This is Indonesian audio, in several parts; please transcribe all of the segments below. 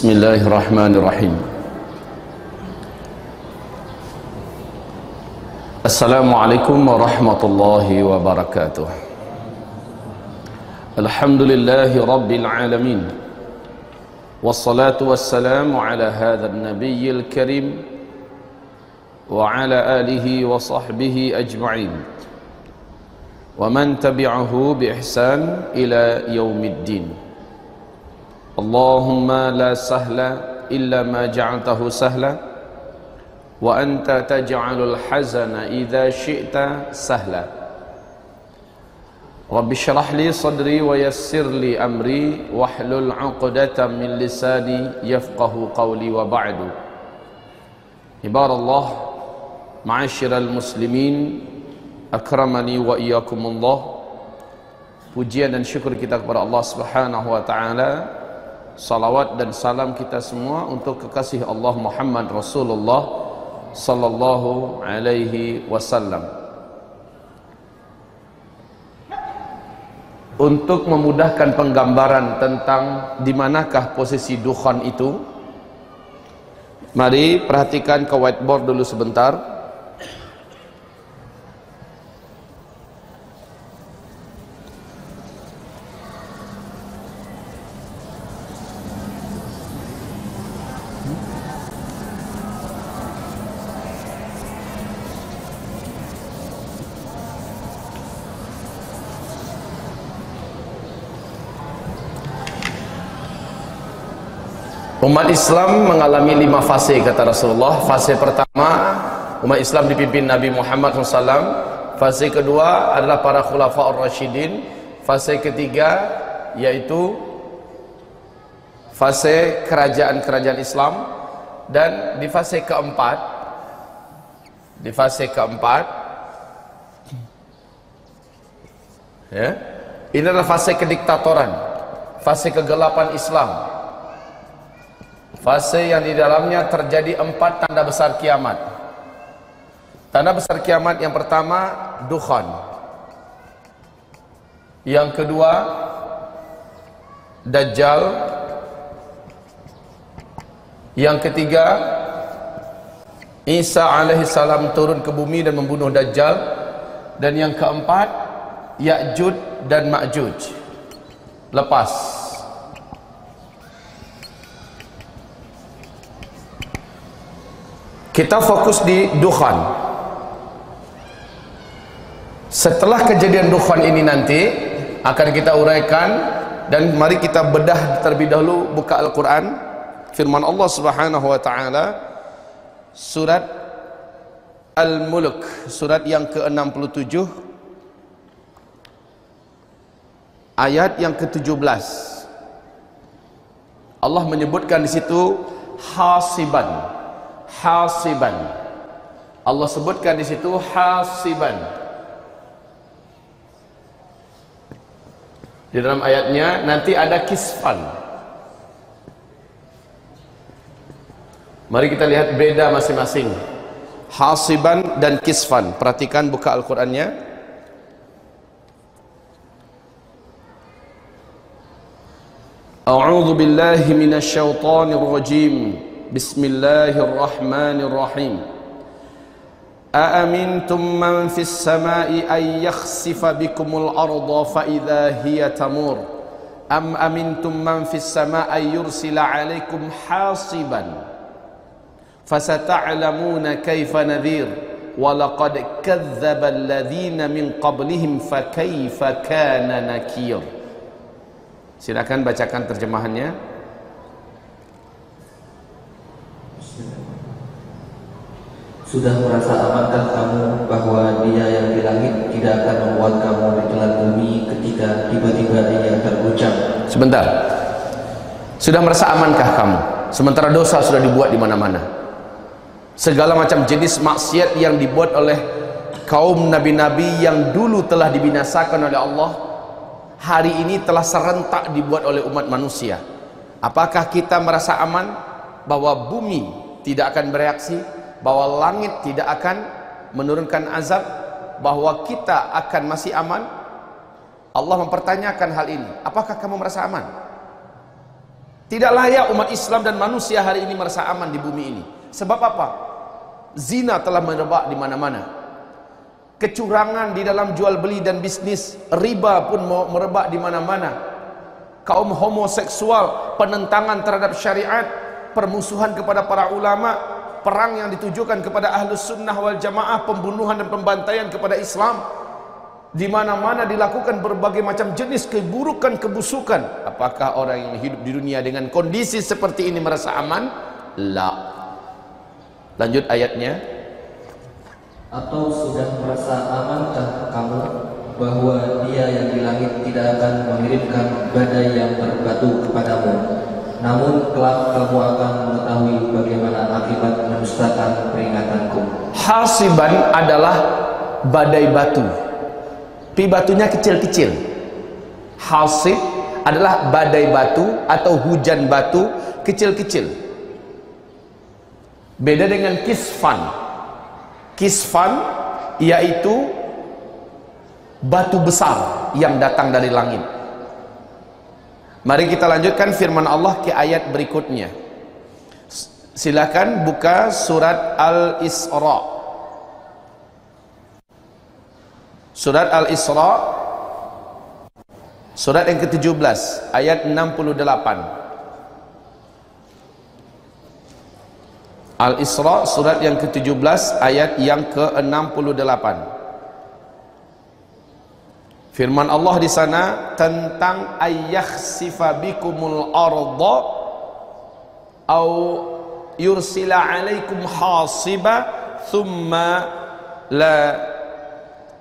بسم الله الرحمن الرحيم السلام عليكم ورحمة الله وبركاته الحمد لله رب العالمين والصلاة والسلام على هذا النبي الكريم وعلى آله وصحبه أجمعين ومن تبعه بإحسان إلى يوم الدين اللهم لا سهل إلا ما جعلته سهلا وأنت تجعل الحزن إذا شئت سهلا رب اشرح لي صدري ويسر لي أمري واحلل عقدة من لساني يفقه قولي وبعد. عباد الله معاشر المسلمين أكرمني وإياكم الله. Pujian dan syukur kita kepada Allah Subhanahu wa taala salawat dan salam kita semua untuk kekasih Allah Muhammad Rasulullah sallallahu alaihi wasallam. Untuk memudahkan penggambaran tentang di manakah posisi dukhan itu, mari perhatikan ke whiteboard dulu sebentar. Umat Islam mengalami lima fase kata Rasulullah. Fase pertama umat Islam dipimpin Nabi Muhammad SAW. Fase kedua adalah para khulafa ar-rasyidin. Fase ketiga yaitu fase kerajaan-kerajaan Islam dan di fase keempat di fase keempat ya ini adalah fase kediktatoran fase kegelapan Islam Fase yang di dalamnya terjadi empat tanda besar kiamat. Tanda besar kiamat yang pertama dukhan. Yang kedua dajjal. Yang ketiga Isa alaihi salam turun ke bumi dan membunuh dajjal dan yang keempat Ya'juj dan Ma'juj. Lepas Kita fokus di dukhan. Setelah kejadian dukhan ini nanti akan kita uraikan dan mari kita bedah terlebih dahulu buka Al-Qur'an firman Allah Subhanahu wa taala surat Al-Mulk surat yang ke-67 ayat yang ke-17 Allah menyebutkan di situ hasiban hasiban. Allah sebutkan di situ hasiban. Di dalam ayatnya nanti ada kisfan. Mari kita lihat beda masing-masing. Hasiban dan kisfan. Perhatikan buka Al-Qur'annya. A'udzu billahi minasy rajim Bismillahirrahmanirrahim. Aamintum man fis samai ay yakhsifa bikumul arda fa idza hiya tamur? Am amintum man fis samai yursila alaikum hasiban? Fasata'lamuna kaifa nadhir? Walaqad kadzdzaba min qablihim fa Silakan bacakan terjemahannya. Sudah merasa amankah kamu bahwa dia yang di langit tidak akan membuat kamu di telan bumi ketika tiba-tiba ia terguncang? Sebentar. Sudah merasa amankah kamu? Sementara dosa sudah dibuat di mana-mana. Segala macam jenis maksiat yang dibuat oleh kaum nabi-nabi yang dulu telah dibinasakan oleh Allah hari ini telah serentak dibuat oleh umat manusia. Apakah kita merasa aman bahwa bumi tidak akan bereaksi? Bahwa langit tidak akan menurunkan azab bahwa kita akan masih aman Allah mempertanyakan hal ini apakah kamu merasa aman Tidak layak umat Islam dan manusia hari ini merasa aman di bumi ini. Sebab apa? Zina telah merebak di mana-mana. Kecurangan di dalam jual beli dan bisnis, riba pun merebak di mana-mana. Kaum homoseksual, penentangan terhadap syariat, permusuhan kepada para ulama, perang yang ditujukan kepada ahlus sunnah wal jamaah, pembunuhan dan pembantaian kepada Islam, di mana-mana dilakukan berbagai macam jenis keburukan kebusukan. Apakah orang yang hidup di dunia dengan kondisi seperti ini merasa aman? La. Lanjut ayatnya. Atau sudah merasa amankah kamu bahwa dia yang di langit tidak akan mengirimkan badai yang berbatu kepadamu? Namun kelak kamu akan mengetahui bagaimana akibat mendustakan peringatanku hasiban adalah badai batu Pi batunya kecil-kecil. Hasib adalah badai batu atau hujan batu kecil-kecil. Beda dengan kisfan. Kisfan yaitu batu besar yang datang dari langit. Mari kita lanjutkan firman Allah ke ayat berikutnya. Silakan buka surat Al-Isra. Surat Al-Isra. Surat yang ke-17 ayat 68 Al-Isra surat yang ke-17 ayat yang ke-68 Firman Allah di sana tentang ayyakhsifa bikumul arda au yursila alaikum hasiba thumma la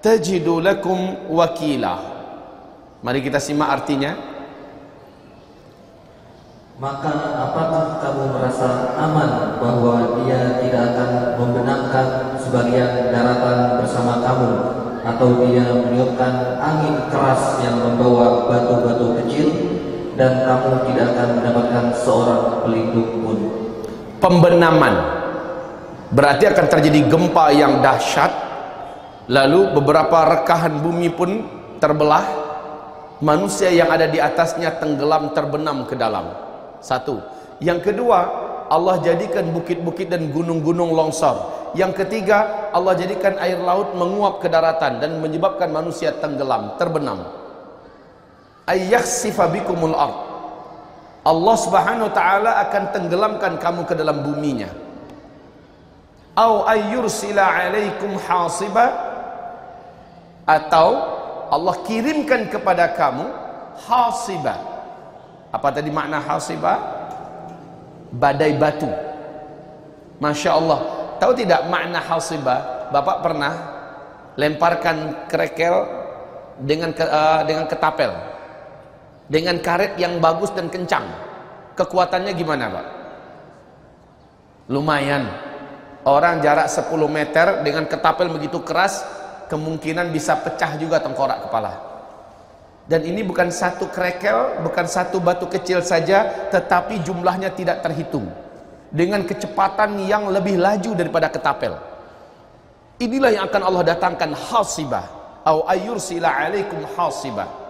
tajidu lakum wakila. Mari kita simak artinya. Maka apakah kamu merasa aman bahwa dia tidak akan membenamkan sebagian daratan bersama kamu? Atau dia meniupkan angin keras yang membawa batu-batu kecil dan kamu tidak akan mendapatkan seorang pelindung pun pembenaman. Berarti akan terjadi gempa yang dahsyat. Lalu beberapa rekahan bumi pun terbelah. Manusia yang ada di atasnya tenggelam terbenam ke dalam. Satu. Yang kedua Allah jadikan bukit-bukit dan gunung-gunung longsor. Yang ketiga Allah jadikan air laut menguap ke daratan dan menyebabkan manusia tenggelam terbenam. Ayyakhsifa bikumul ard Allah Subhanahu wa taala akan tenggelamkan kamu ke dalam buminya. Au ayyursila alaikum hasiba. Atau Allah kirimkan kepada kamu hasibah apa tadi makna hasibah badai batu. Masya Allah. Tahu tidak makna hasibah Bapak pernah lemparkan kerekel dengan uh, dengan ketapel dengan karet yang bagus dan kencang. Kekuatannya gimana Pak? Lumayan. Orang jarak 10 meter dengan ketapel begitu keras kemungkinan bisa pecah juga tengkorak kepala. Dan ini bukan satu krekel bukan satu batu kecil saja tetapi jumlahnya tidak terhitung. Dengan kecepatan yang lebih laju daripada ketapel. Inilah yang akan Allah datangkan hasibah. Au ayyursila alaikum hasibah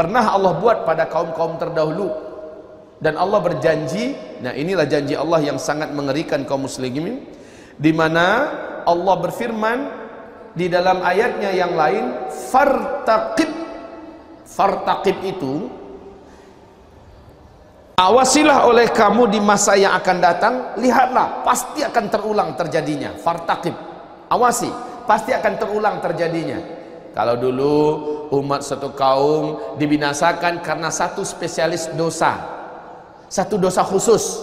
pernah Allah buat pada kaum-kaum terdahulu. Dan Allah berjanji nah inilah janji Allah yang sangat mengerikan kaum muslimin di mana Allah berfirman di dalam ayatnya yang lain fartaqib. Fartaqib itu awasilah oleh kamu di masa yang akan datang lihatlah pasti akan terulang terjadinya. Fartaqib. Awasi pasti akan terulang terjadinya kalau dulu umat satu kaum dibinasakan karena satu spesialis dosa satu dosa khusus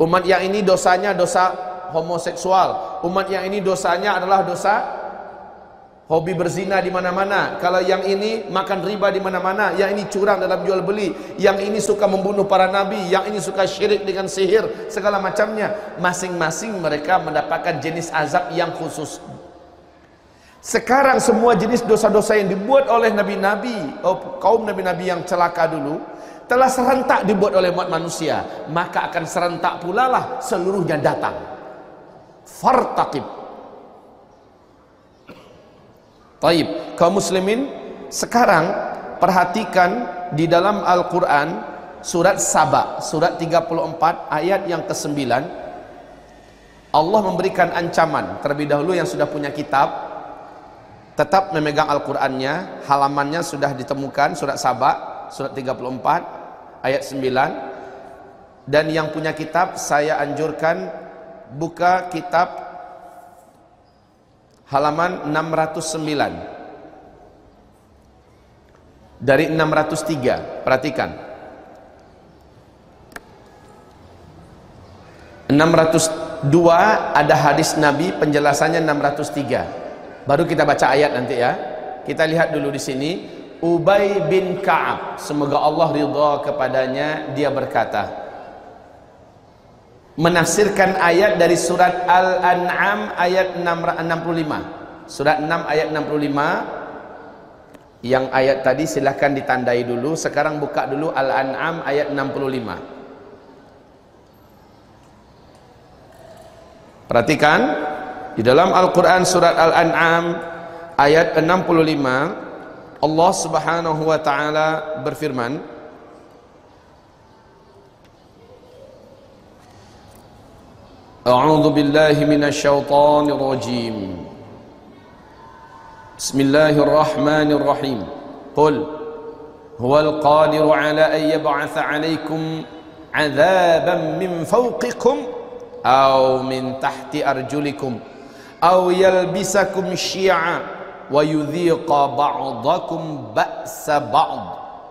umat yang ini dosanya dosa homoseksual. Umat yang ini dosanya adalah dosa hobi berzina di mana-mana. Kalau yang ini makan riba di mana-mana, yang ini curang dalam jual beli, yang ini suka membunuh para nabi, yang ini suka syirik dengan sihir, segala macamnya. Masing-masing mereka mendapatkan jenis azab yang khusus. Sekarang semua jenis dosa-dosa yang dibuat oleh nabi-nabi, oh, kaum nabi-nabi yang celaka dulu, telah serentak dibuat oleh umat manusia, maka akan serentak pula lah seluruhnya datang. Fartaqib. Taib. Kaum muslimin sekarang perhatikan di dalam Al-Quran surat Saba, surat 34 ayat yang ke-9 Allah memberikan ancaman terlebih dahulu yang sudah punya kitab tetap memegang Al-Qur'annya, halamannya sudah ditemukan surat Saba, surat 34 ayat 9 dan yang punya kitab saya anjurkan buka kitab halaman 609 dari 603 perhatikan. 602 ada hadis Nabi penjelasannya 603 baru kita baca ayat nanti ya. Kita lihat dulu di sini. Ubay bin Ka'ab semoga Allah ridha kepadanya dia berkata menafsirkan ayat dari surat Al-An'am ayat 65 surat 6 ayat 65 yang ayat tadi silahkan ditandai dulu. Sekarang buka dulu Al-An'am ayat 65 perhatikan di dalam Al-Quran surat Al-An'am ayat 65 Allah subhanahu wa ta'ala berfirman A'udhu billahi minasyaitanir rajim بسم الله الرحمن الرحيم قل هو القادر على أن يبعث عليكم عذابا من فوقكم أو من تحت أرجلكم aw yalbisakum syi'a wa yudhiqa ba'dakum ba'sa ba'd.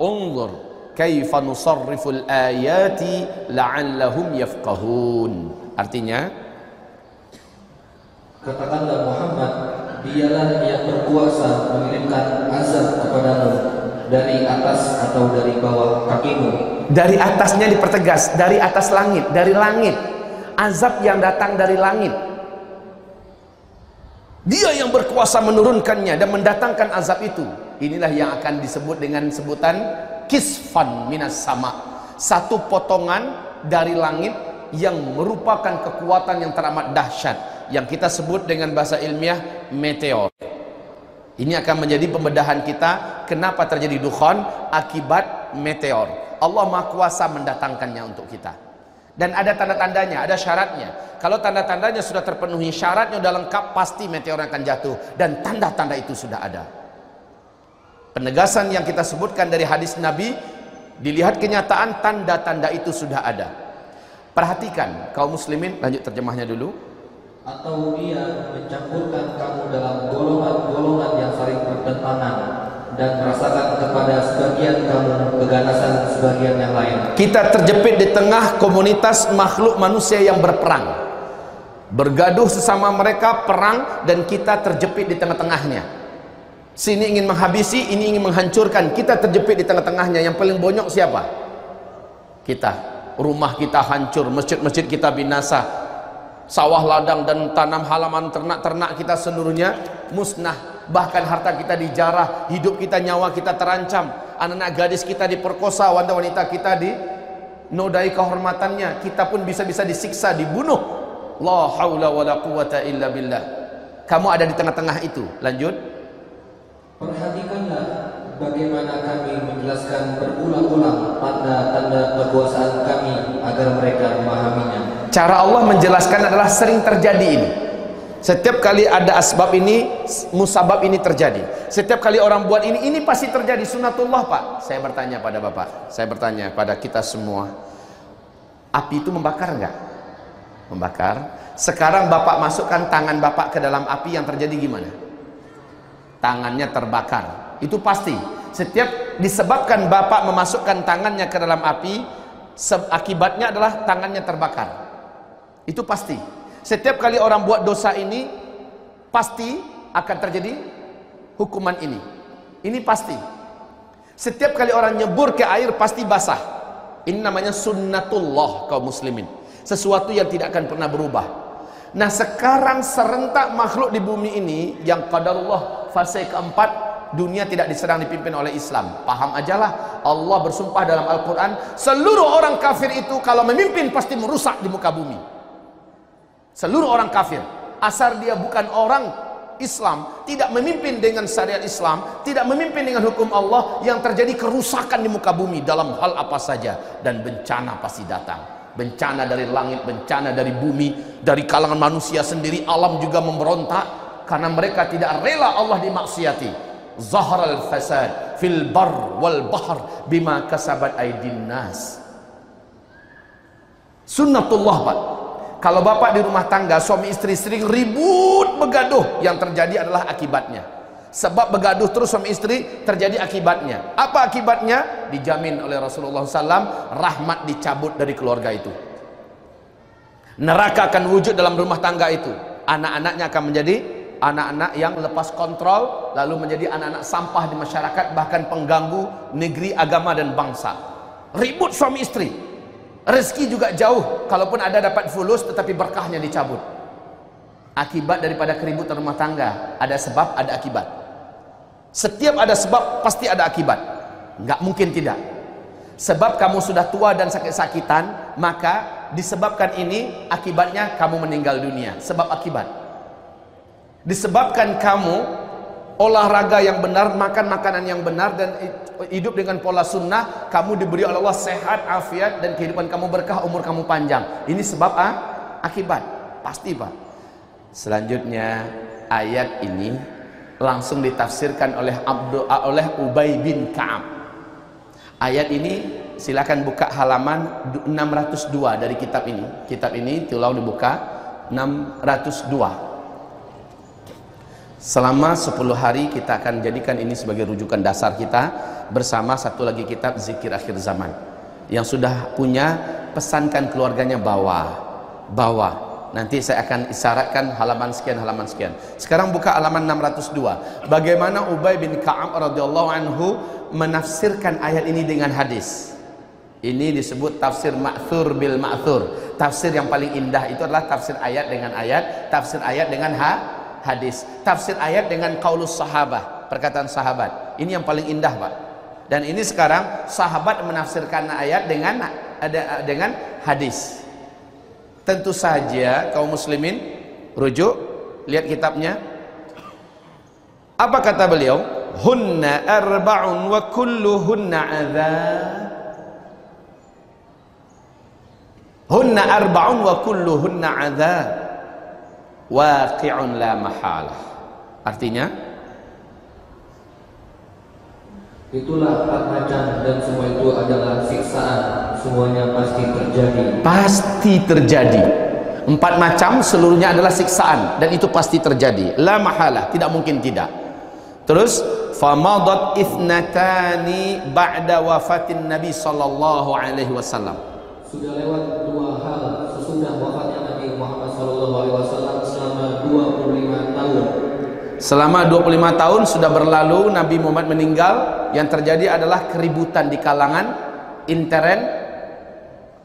Unzur kaifa nusarriful ayati la'allahum yafqahun. Artinya katakanlah Muhammad dialah yang berkuasa mengirimkan azab kepadamu dari atas atau dari bawah kakimu. Dari atasnya dipertegas dari atas langit dari langit. Azab yang datang dari langit. Dia yang berkuasa menurunkannya dan mendatangkan azab itu. Inilah yang akan disebut dengan sebutan kisfan minas sama. Satu potongan dari langit yang merupakan kekuatan yang teramat dahsyat yang kita sebut dengan bahasa ilmiah meteor. Ini akan menjadi pembedahan kita kenapa terjadi dukhan akibat meteor. Allah Maha Kuasa mendatangkannya untuk kita. Dan ada tanda-tandanya, ada syaratnya. Kalau tanda-tandanya sudah terpenuhi, syaratnya sudah lengkap, pasti meteor akan jatuh. Dan tanda-tanda itu sudah ada. Penegasan yang kita sebutkan dari hadis Nabi, dilihat kenyataan tanda-tanda itu sudah ada. Perhatikan kaum muslimin, lanjut terjemahnya dulu atau dia mencampurkan kamu dalam golongan-golongan yang saling bertentangan dan merasakan kepada sebagian kamu keganasan sebagian yang lain. Kita terjepit di tengah komunitas makhluk manusia yang berperang. Bergaduh sesama mereka perang dan kita terjepit di tengah-tengahnya. Sini ingin menghabisi, ini ingin menghancurkan. Kita terjepit di tengah-tengahnya. Yang paling bonyok siapa? Kita. Rumah kita hancur, masjid-masjid kita binasa, sawah ladang dan tanam halaman ternak-ternak kita seluruhnya musnah bahkan harta kita dijarah hidup kita nyawa kita terancam. Anak-anak gadis kita diperkosa wanita-wanita kita di nodai kehormatannya. Kita pun bisa-bisa disiksa dibunuh. La haula wala quwata illa billah. Kamu ada di tengah-tengah itu. Lanjut. Perhatikanlah bagaimana kami menjelaskan berulang-ulang tanda-tanda kekuasaan kami agar mereka memahaminya. Cara Allah menjelaskan adalah sering terjadi ini. Setiap kali ada asbab ini, musabab ini terjadi. Setiap kali orang buat ini, ini pasti terjadi sunatullah pak. Saya bertanya pada bapak, saya bertanya pada kita semua. Api itu membakar enggak? Membakar. Sekarang bapak masukkan tangan bapak ke dalam api yang terjadi gimana? Tangannya terbakar. Itu pasti. Setiap disebabkan bapak memasukkan tangannya ke dalam api, akibatnya adalah tangannya terbakar. Itu pasti. Setiap kali orang buat dosa ini pasti akan terjadi hukuman ini. Ini pasti. Setiap kali orang nyebur ke air pasti basah. Ini namanya sunnatullah kaum muslimin. Sesuatu yang tidak akan pernah berubah. Nah sekarang serentak makhluk di bumi ini yang qadarullah fase keempat dunia tidak diserang dipimpin oleh Islam. Paham ajalah Allah bersumpah dalam Al-Quran seluruh orang kafir itu kalau memimpin pasti merusak di muka bumi. Seluruh orang kafir, asal dia bukan orang Islam tidak memimpin dengan syariat Islam, tidak memimpin dengan hukum Allah, yang terjadi kerusakan di muka bumi dalam hal apa saja dan bencana pasti datang. Bencana dari langit, bencana dari bumi, dari kalangan manusia sendiri, alam juga memberontak karena mereka tidak rela Allah dimaksiati. Zahral fasad fil bar wal bahr bima kasabat aydin nas. Sunnatullah Pak. Kalau bapak di rumah tangga, suami istri sering ribut begaduh, yang terjadi adalah akibatnya. Sebab begaduh terus suami istri terjadi akibatnya. Apa akibatnya? Dijamin oleh Rasulullah SAW, rahmat dicabut dari keluarga itu. Neraka akan wujud dalam rumah tangga itu. Anak-anaknya akan menjadi anak-anak yang lepas kontrol, lalu menjadi anak-anak sampah di masyarakat, bahkan pengganggu negeri, agama dan bangsa. Ribut suami istri, Rezeki juga jauh, kalaupun ada dapat fulus tetapi berkahnya dicabut. Akibat daripada keributan rumah tangga, ada sebab, ada akibat. Setiap ada sebab pasti ada akibat. Enggak mungkin tidak. Sebab kamu sudah tua dan sakit-sakitan, maka disebabkan ini akibatnya kamu meninggal dunia. Sebab akibat. Disebabkan kamu olahraga yang benar, makan makanan yang benar dan hidup dengan pola sunnah, kamu diberi oleh Allah sehat, afiat dan kehidupan kamu berkah, umur kamu panjang. Ini sebab ah, akibat. Pasti, Pak. Selanjutnya ayat ini langsung ditafsirkan oleh Abdul oleh Ubay bin Ka'ab. Ayat ini silakan buka halaman 602 dari kitab ini. Kitab ini tolong dibuka 602. Selama 10 hari kita akan jadikan ini sebagai rujukan dasar kita bersama satu lagi kitab Zikir Akhir Zaman. Yang sudah punya pesankan keluarganya bawa. Bawa. Nanti saya akan isyaratkan halaman sekian halaman sekian. Sekarang buka halaman 602. Bagaimana Ubay bin Ka'ab radhiyallahu anhu menafsirkan ayat ini dengan hadis. Ini disebut tafsir ma'thur bil ma'thur. Tafsir yang paling indah itu adalah tafsir ayat dengan ayat, tafsir ayat dengan ha hadis tafsir ayat dengan qaulus sahabah perkataan sahabat. Ini yang paling indah Pak. Dan ini sekarang sahabat menafsirkan ayat dengan ada dengan hadis. Tentu saja kaum muslimin rujuk lihat kitabnya. Apa kata beliau? Hunna arba'un wa kulluhunna adzab hunna arba'un wa kulluhunna adzab waqi'un la mahalah. Artinya? Itulah empat macam dan semua itu adalah siksaan. Semuanya pasti terjadi. Pasti terjadi. Empat macam seluruhnya adalah siksaan dan itu pasti terjadi. La mahalah tidak mungkin tidak. Terus famadat ithnatani ba'da wafatin nabi sallallahu alaihi wasallam. Sudah lewat dua Selama 25 tahun sudah berlalu Nabi Muhammad meninggal, yang terjadi adalah keributan di kalangan intern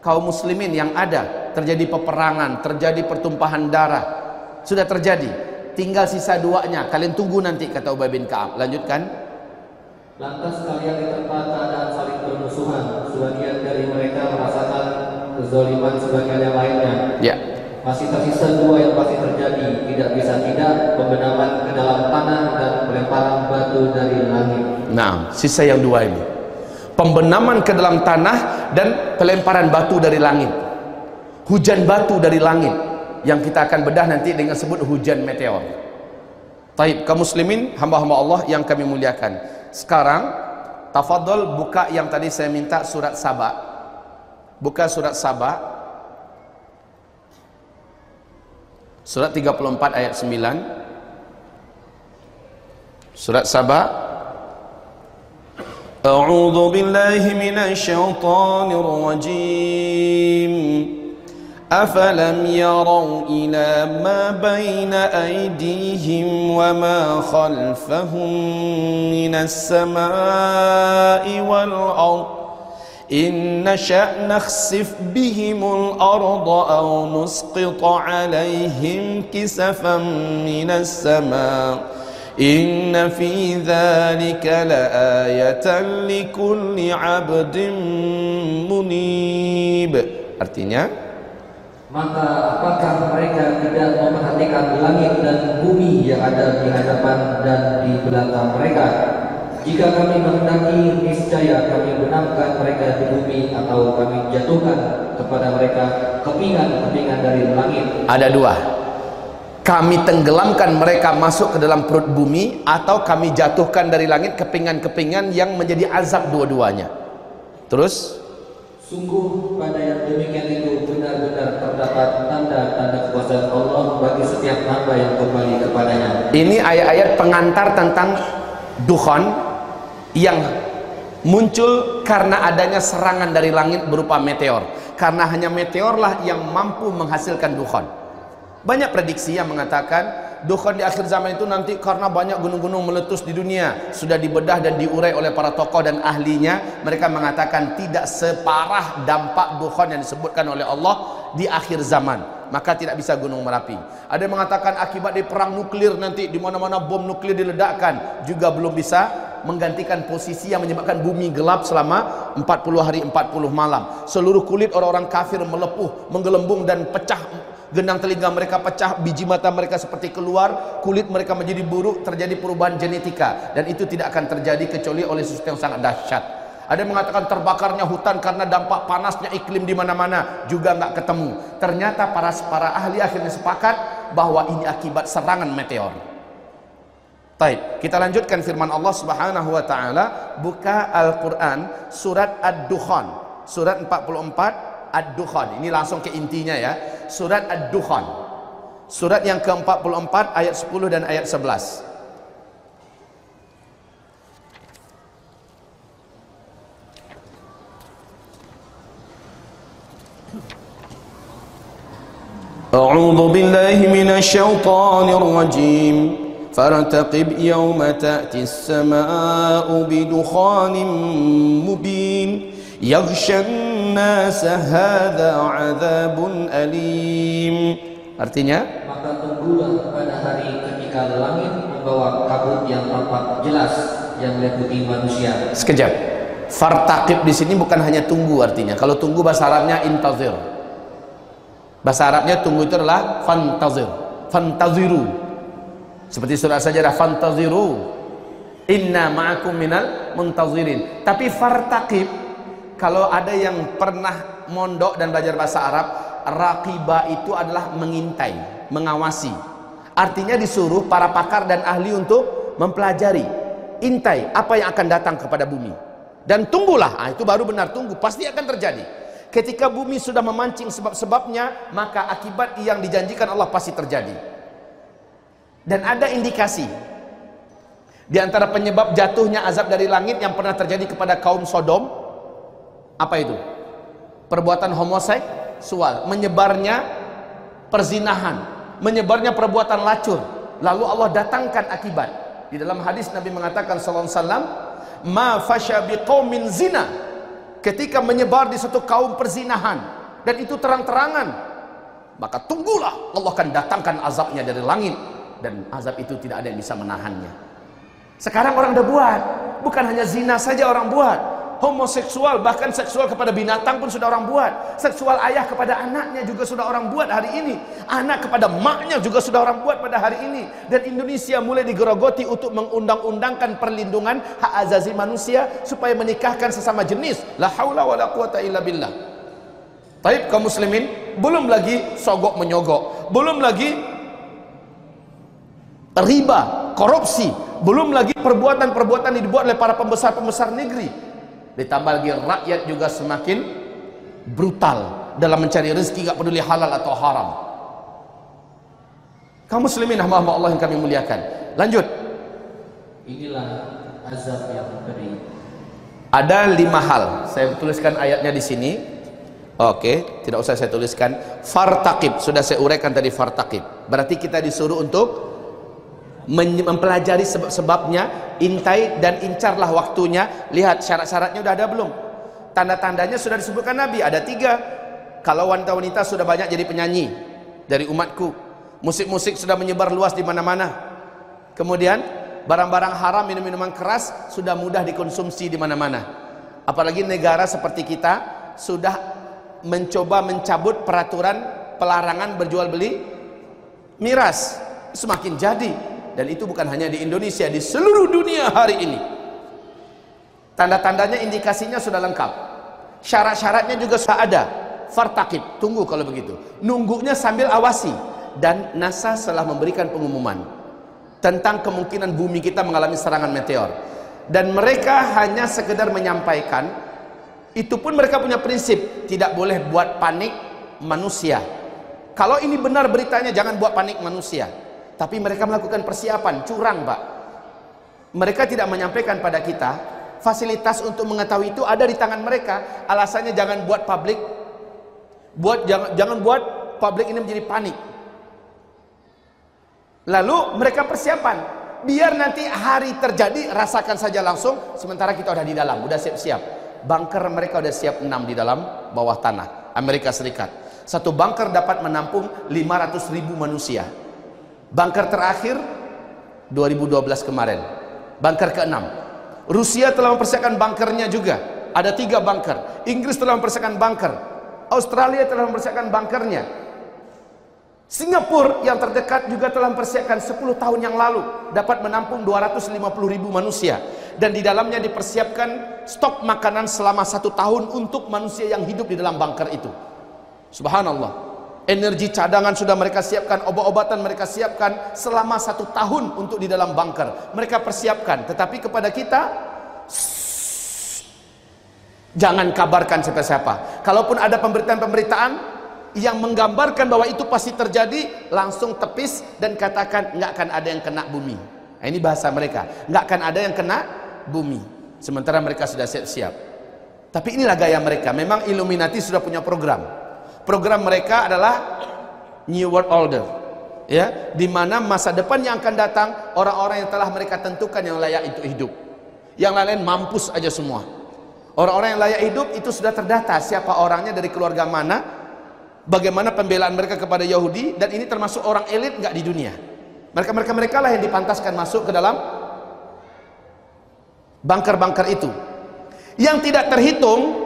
kaum muslimin yang ada, terjadi peperangan, terjadi pertumpahan darah. Sudah terjadi. Tinggal sisa duanya. Kalian tunggu nanti kata Ubay bin Ka'ab. Lanjutkan. Lantas kalian di tempat keadaan saling bermusuhan. Sebagian dari mereka merasakan kezaliman sebagian yang lainnya. Ya. Masih tersisa dua yang pasti terjadi. Tidak bisa tidak pembenaman ke dalam tanah dan pelemparan batu dari langit. Nah, sisa yang dua ini. Pembenaman ke dalam tanah dan pelemparan batu dari langit. Hujan batu dari langit yang kita akan bedah nanti dengan sebut hujan meteor. Taib kaum muslimin hamba-hamba Allah yang kami muliakan. Sekarang tafadhol buka yang tadi saya minta surat Saba. Buka surat Saba. Surat 34 ayat 9. Surat Saba. A'udzu billahi minasy syaithanir rajim. أفلم يروا إلى ما بين أيديهم وما خلفهم من السماء والأرض إن نشأ نخسف بهم الأرض أو نسقط عليهم كسفا من السماء إن في ذلك لآية لكل عبد منيب Artinya maka apakah mereka tidak memperhatikan langit dan bumi yang ada di hadapan dan di belakang mereka? Jika kami menghendaki niscaya kami benamkan mereka di bumi atau kami jatuhkan kepada mereka kepingan-kepingan dari langit. Ada dua. Kami tenggelamkan mereka masuk ke dalam perut bumi atau kami jatuhkan dari langit kepingan-kepingan yang menjadi azab dua-duanya. Terus Sungguh pada yang demikian itu benar-benar terdapat tanda-tanda kekuasaan Allah bagi setiap hamba yang kembali kepadanya. Ini ayat-ayat pengantar tentang dukhon yang muncul karena adanya serangan dari langit berupa meteor. Karena hanya meteorlah yang mampu menghasilkan dukhon. Banyak prediksi yang mengatakan Dukhon di akhir zaman itu nanti karena banyak gunung-gunung meletus di dunia sudah dibedah dan diurai oleh para tokoh dan ahlinya mereka mengatakan tidak separah dampak dukhon yang disebutkan oleh Allah di akhir zaman maka tidak bisa gunung merapi. Ada yang mengatakan akibat di perang nuklir nanti di mana-mana bom nuklir diledakkan juga belum bisa menggantikan posisi yang menyebabkan bumi gelap selama 40 hari 40 malam. Seluruh kulit orang-orang kafir melepuh menggelembung dan pecah genang telinga mereka pecah, biji mata mereka seperti keluar, kulit mereka menjadi buruk, terjadi perubahan genetika. Dan itu tidak akan terjadi kecuali oleh sesuatu yang sangat dahsyat. Ada yang mengatakan terbakarnya hutan karena dampak panasnya iklim di mana-mana juga nggak ketemu. Ternyata para para ahli akhirnya sepakat bahwa ini akibat serangan meteor. Baik, kita lanjutkan firman Allah Subhanahu wa taala, buka Al-Qur'an surat Ad-Dukhan, surat 44 Ad-Dukhan. Ini langsung ke intinya ya surat Ad-Dukhan surat yang ke-44 ayat 10 dan ayat 11 أعوذ بالله من الشيطان الرجيم فارتقب يوم تأتي السماء بدخان مبين يغشى الناس هذا عذاب أليم artinya maka tunggulah pada hari ketika langit membawa kabut yang tampak jelas yang meliputi manusia sekejap fartaqib di sini bukan hanya tunggu artinya. Kalau tunggu bahasa Arabnya intazir. Bahasa Arabnya tunggu itu adalah fantazir. Fantaziru. Seperti surah saja ada fantaziru. Inna ma'akum minal muntazirin. Tapi fartaqib kalau ada yang pernah mondok dan belajar bahasa Arab raqiba itu adalah mengintai mengawasi. Artinya disuruh para pakar dan ahli untuk mempelajari intai apa yang akan datang kepada bumi dan tunggulah ah, itu baru benar tunggu pasti akan terjadi ketika bumi sudah memancing sebab-sebabnya maka akibat yang dijanjikan Allah pasti terjadi dan ada indikasi di antara penyebab jatuhnya azab dari langit yang pernah terjadi kepada kaum Sodom apa itu? Perbuatan homoseksual, menyebarnya perzinahan, menyebarnya perbuatan lacur. Lalu Allah datangkan akibat. Di dalam hadis Nabi mengatakan sallallahu alaihi "Ma fasya biqaumin zina." Ketika menyebar di satu kaum perzinahan dan itu terang-terangan, maka tunggulah Allah akan datangkan azabnya dari langit dan azab itu tidak ada yang bisa menahannya. Sekarang orang udah buat, bukan hanya zina saja orang buat, homoseksual bahkan seksual kepada binatang pun sudah orang buat. Seksual ayah kepada anaknya juga sudah orang buat hari ini. Anak kepada maknya juga sudah orang buat pada hari ini. Dan Indonesia mulai digerogoti untuk mengundang-undangkan perlindungan hak azazi manusia supaya menikahkan sesama jenis. La haula wala quwata illa billah. Taib kaum muslimin belum lagi sogok menyogok. Belum lagi riba korupsi. Belum lagi perbuatan-perbuatan yang dibuat oleh para pembesar-pembesar negeri ditambah lagi rakyat juga semakin brutal dalam mencari rezeki gak peduli halal atau haram. Kaum muslimin hamba-hamba Allah yang kami muliakan. Lanjut. Inilah azab yang pedih ada lima hal. Saya tuliskan ayatnya di sini. Oke, tidak usah saya tuliskan. Fartaqib. Sudah saya uraikan tadi fartaqib. Berarti kita disuruh untuk mempelajari sebab-sebabnya intai dan incarlah waktunya. Lihat syarat-syaratnya udah ada belum? Tanda-tandanya sudah disebutkan Nabi ada tiga. Kalau wanita-wanita sudah banyak jadi penyanyi dari umatku. Musik-musik sudah menyebar luas di mana-mana. Kemudian barang-barang haram minum-minuman keras sudah mudah dikonsumsi di mana-mana. Apalagi negara seperti kita sudah mencoba mencabut peraturan pelarangan berjual beli miras. Semakin jadi dan itu bukan hanya di Indonesia di seluruh dunia hari ini. Tanda-tandanya indikasinya sudah lengkap. Syarat-syaratnya juga sudah ada. Fartakib tunggu kalau begitu. Nunggunya sambil awasi. Dan NASA telah memberikan pengumuman tentang kemungkinan bumi kita mengalami serangan meteor. Dan mereka hanya sekedar menyampaikan itu pun mereka punya prinsip tidak boleh buat panik manusia. Kalau ini benar beritanya jangan buat panik manusia tapi mereka melakukan persiapan curang pak. Mereka tidak menyampaikan pada kita fasilitas untuk mengetahui itu ada di tangan mereka. Alasannya jangan buat publik. Buat jangan jangan buat publik ini menjadi panik. Lalu mereka persiapan. Biar nanti hari terjadi rasakan saja langsung. Sementara kita udah di dalam udah siap-siap. Bunker mereka udah siap enam di dalam bawah tanah Amerika Serikat. Satu bunker dapat menampung 500 ribu manusia bunker terakhir 2012 kemarin. Bunker ke-6 Rusia telah mempersiapkan bunkernya juga. Ada tiga bunker. Inggris telah mempersiapkan bunker. Australia telah mempersiapkan bunkernya. Singapura yang terdekat juga telah mempersiapkan 10 tahun yang lalu. Dapat menampung 250 ribu manusia. Dan di dalamnya dipersiapkan stok makanan selama satu tahun untuk manusia yang hidup di dalam bunker itu. Subhanallah energi cadangan sudah mereka siapkan obat-obatan mereka siapkan selama satu tahun untuk di dalam bunker. Mereka persiapkan tetapi kepada kita jangan kabarkan siapa-siapa. Kalaupun ada pemberitaan-pemberitaan yang menggambarkan bahwa itu pasti terjadi langsung tepis dan katakan nggak akan ada yang kena bumi. Nah, ini bahasa mereka. Nggak akan ada yang kena bumi. Sementara mereka sudah siap-siap. Tapi inilah gaya mereka. Memang Illuminati sudah punya program program mereka adalah New World Order ya di mana masa depan yang akan datang orang-orang yang telah mereka tentukan yang layak itu hidup. Yang lain-lain mampus aja semua. Orang-orang yang layak hidup itu sudah terdata siapa orangnya dari keluarga mana bagaimana pembelaan mereka kepada Yahudi dan ini termasuk orang elit nggak di dunia. Mereka mereka mereka lah yang dipantaskan masuk ke dalam bunker-bunker itu. Yang tidak terhitung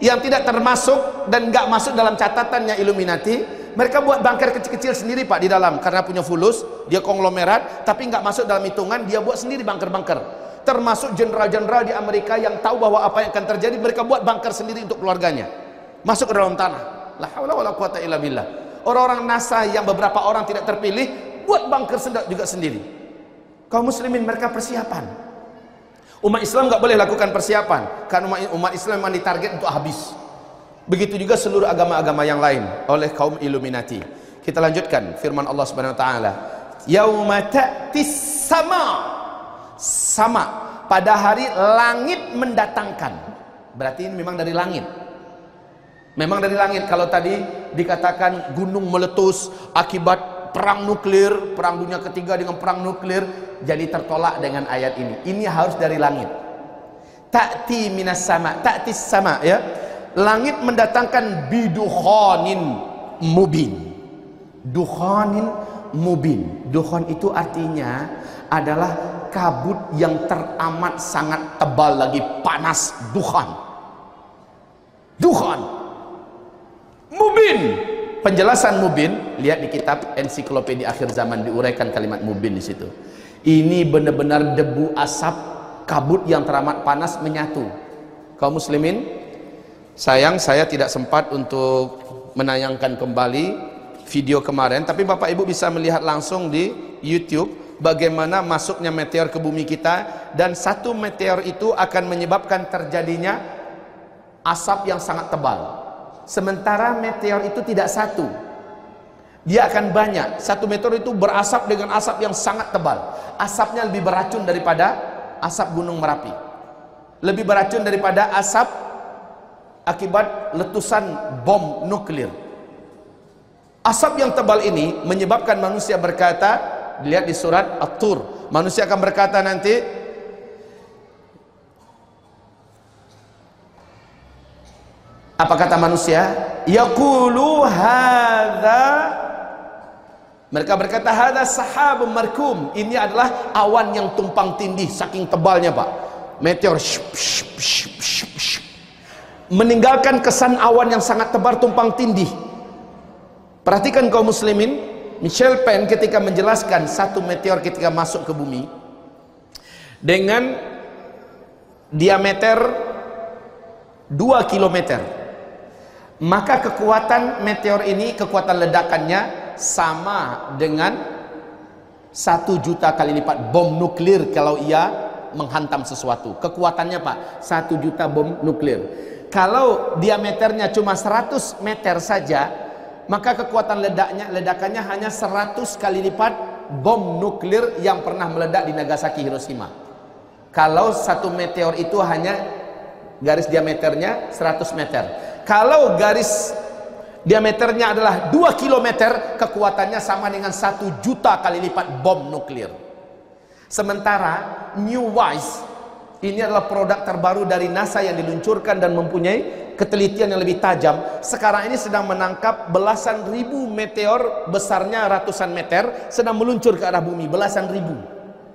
yang tidak termasuk dan nggak masuk dalam catatannya Illuminati mereka buat bunker kecil-kecil sendiri pak di dalam karena punya fulus dia konglomerat tapi nggak masuk dalam hitungan dia buat sendiri bunker-bunker termasuk jenderal-jenderal di Amerika yang tahu bahwa apa yang akan terjadi mereka buat bunker sendiri untuk keluarganya masuk ke dalam tanah La haula wala quwata illa billah. Orang-orang NASA yang beberapa orang tidak terpilih buat bunker sendak juga sendiri. Kaum muslimin mereka persiapan. Umat Islam nggak boleh lakukan persiapan karena umat, umat Islam memang ditarget untuk habis. Begitu juga seluruh agama-agama yang lain oleh kaum Illuminati. Kita lanjutkan firman Allah Subhanahu wa taala. Yauma sama sama pada hari langit mendatangkan. Berarti ini memang dari langit. Memang dari langit kalau tadi dikatakan gunung meletus akibat perang nuklir, perang dunia ketiga dengan perang nuklir jadi tertolak dengan ayat ini. Ini harus dari langit. Ta'ti minas sama, ta'ti sama ya. Langit mendatangkan bidukhanin mubin. Dukhanin mubin. Dukhan itu artinya adalah kabut yang teramat sangat tebal lagi panas dukhan. Dukhan mubin penjelasan mubin lihat di kitab ensiklopedia akhir zaman diuraikan kalimat mubin di situ. Ini benar-benar debu asap kabut yang teramat panas menyatu. Kaum muslimin sayang saya tidak sempat untuk menayangkan kembali video kemarin tapi Bapak Ibu bisa melihat langsung di YouTube bagaimana masuknya meteor ke bumi kita dan satu meteor itu akan menyebabkan terjadinya asap yang sangat tebal Sementara meteor itu tidak satu. Dia akan banyak. Satu meteor itu berasap dengan asap yang sangat tebal. Asapnya lebih beracun daripada asap gunung Merapi. Lebih beracun daripada asap akibat letusan bom nuklir. Asap yang tebal ini menyebabkan manusia berkata, dilihat di surat At-Tur, manusia akan berkata nanti, Apa kata manusia? Yaqulu hadza mereka berkata hadza sahabun markum. Ini adalah awan yang tumpang tindih saking tebalnya, Pak. Meteor meninggalkan kesan awan yang sangat tebal tumpang tindih. Perhatikan kaum muslimin, Michel Penn ketika menjelaskan satu meteor ketika masuk ke bumi dengan diameter 2 km maka kekuatan meteor ini kekuatan ledakannya sama dengan satu juta kali lipat bom nuklir kalau ia menghantam sesuatu. Kekuatannya pak satu juta bom nuklir. Kalau diameternya cuma 100 meter saja maka kekuatan ledaknya ledakannya hanya 100 kali lipat bom nuklir yang pernah meledak di Nagasaki Hiroshima. Kalau satu meteor itu hanya garis diameternya 100 meter kalau garis diameternya adalah 2 km kekuatannya sama dengan 1 juta kali lipat bom nuklir sementara New Wise ini adalah produk terbaru dari NASA yang diluncurkan dan mempunyai ketelitian yang lebih tajam. Sekarang ini sedang menangkap belasan ribu meteor besarnya ratusan meter sedang meluncur ke arah bumi, belasan ribu.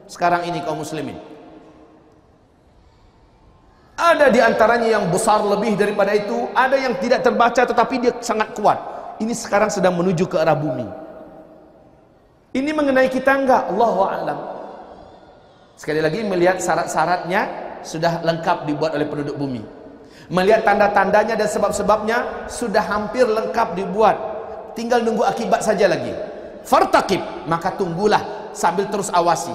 Sekarang ini kaum muslimin. Ada di antaranya yang besar lebih daripada itu, ada yang tidak terbaca tetapi dia sangat kuat. Ini sekarang sedang menuju ke arah bumi. Ini mengenai kita enggak? Allahu a'lam. Sekali lagi melihat syarat-syaratnya sudah lengkap dibuat oleh penduduk bumi. Melihat tanda-tandanya dan sebab-sebabnya sudah hampir lengkap dibuat. Tinggal nunggu akibat saja lagi. Fartakib, maka tunggulah sambil terus awasi.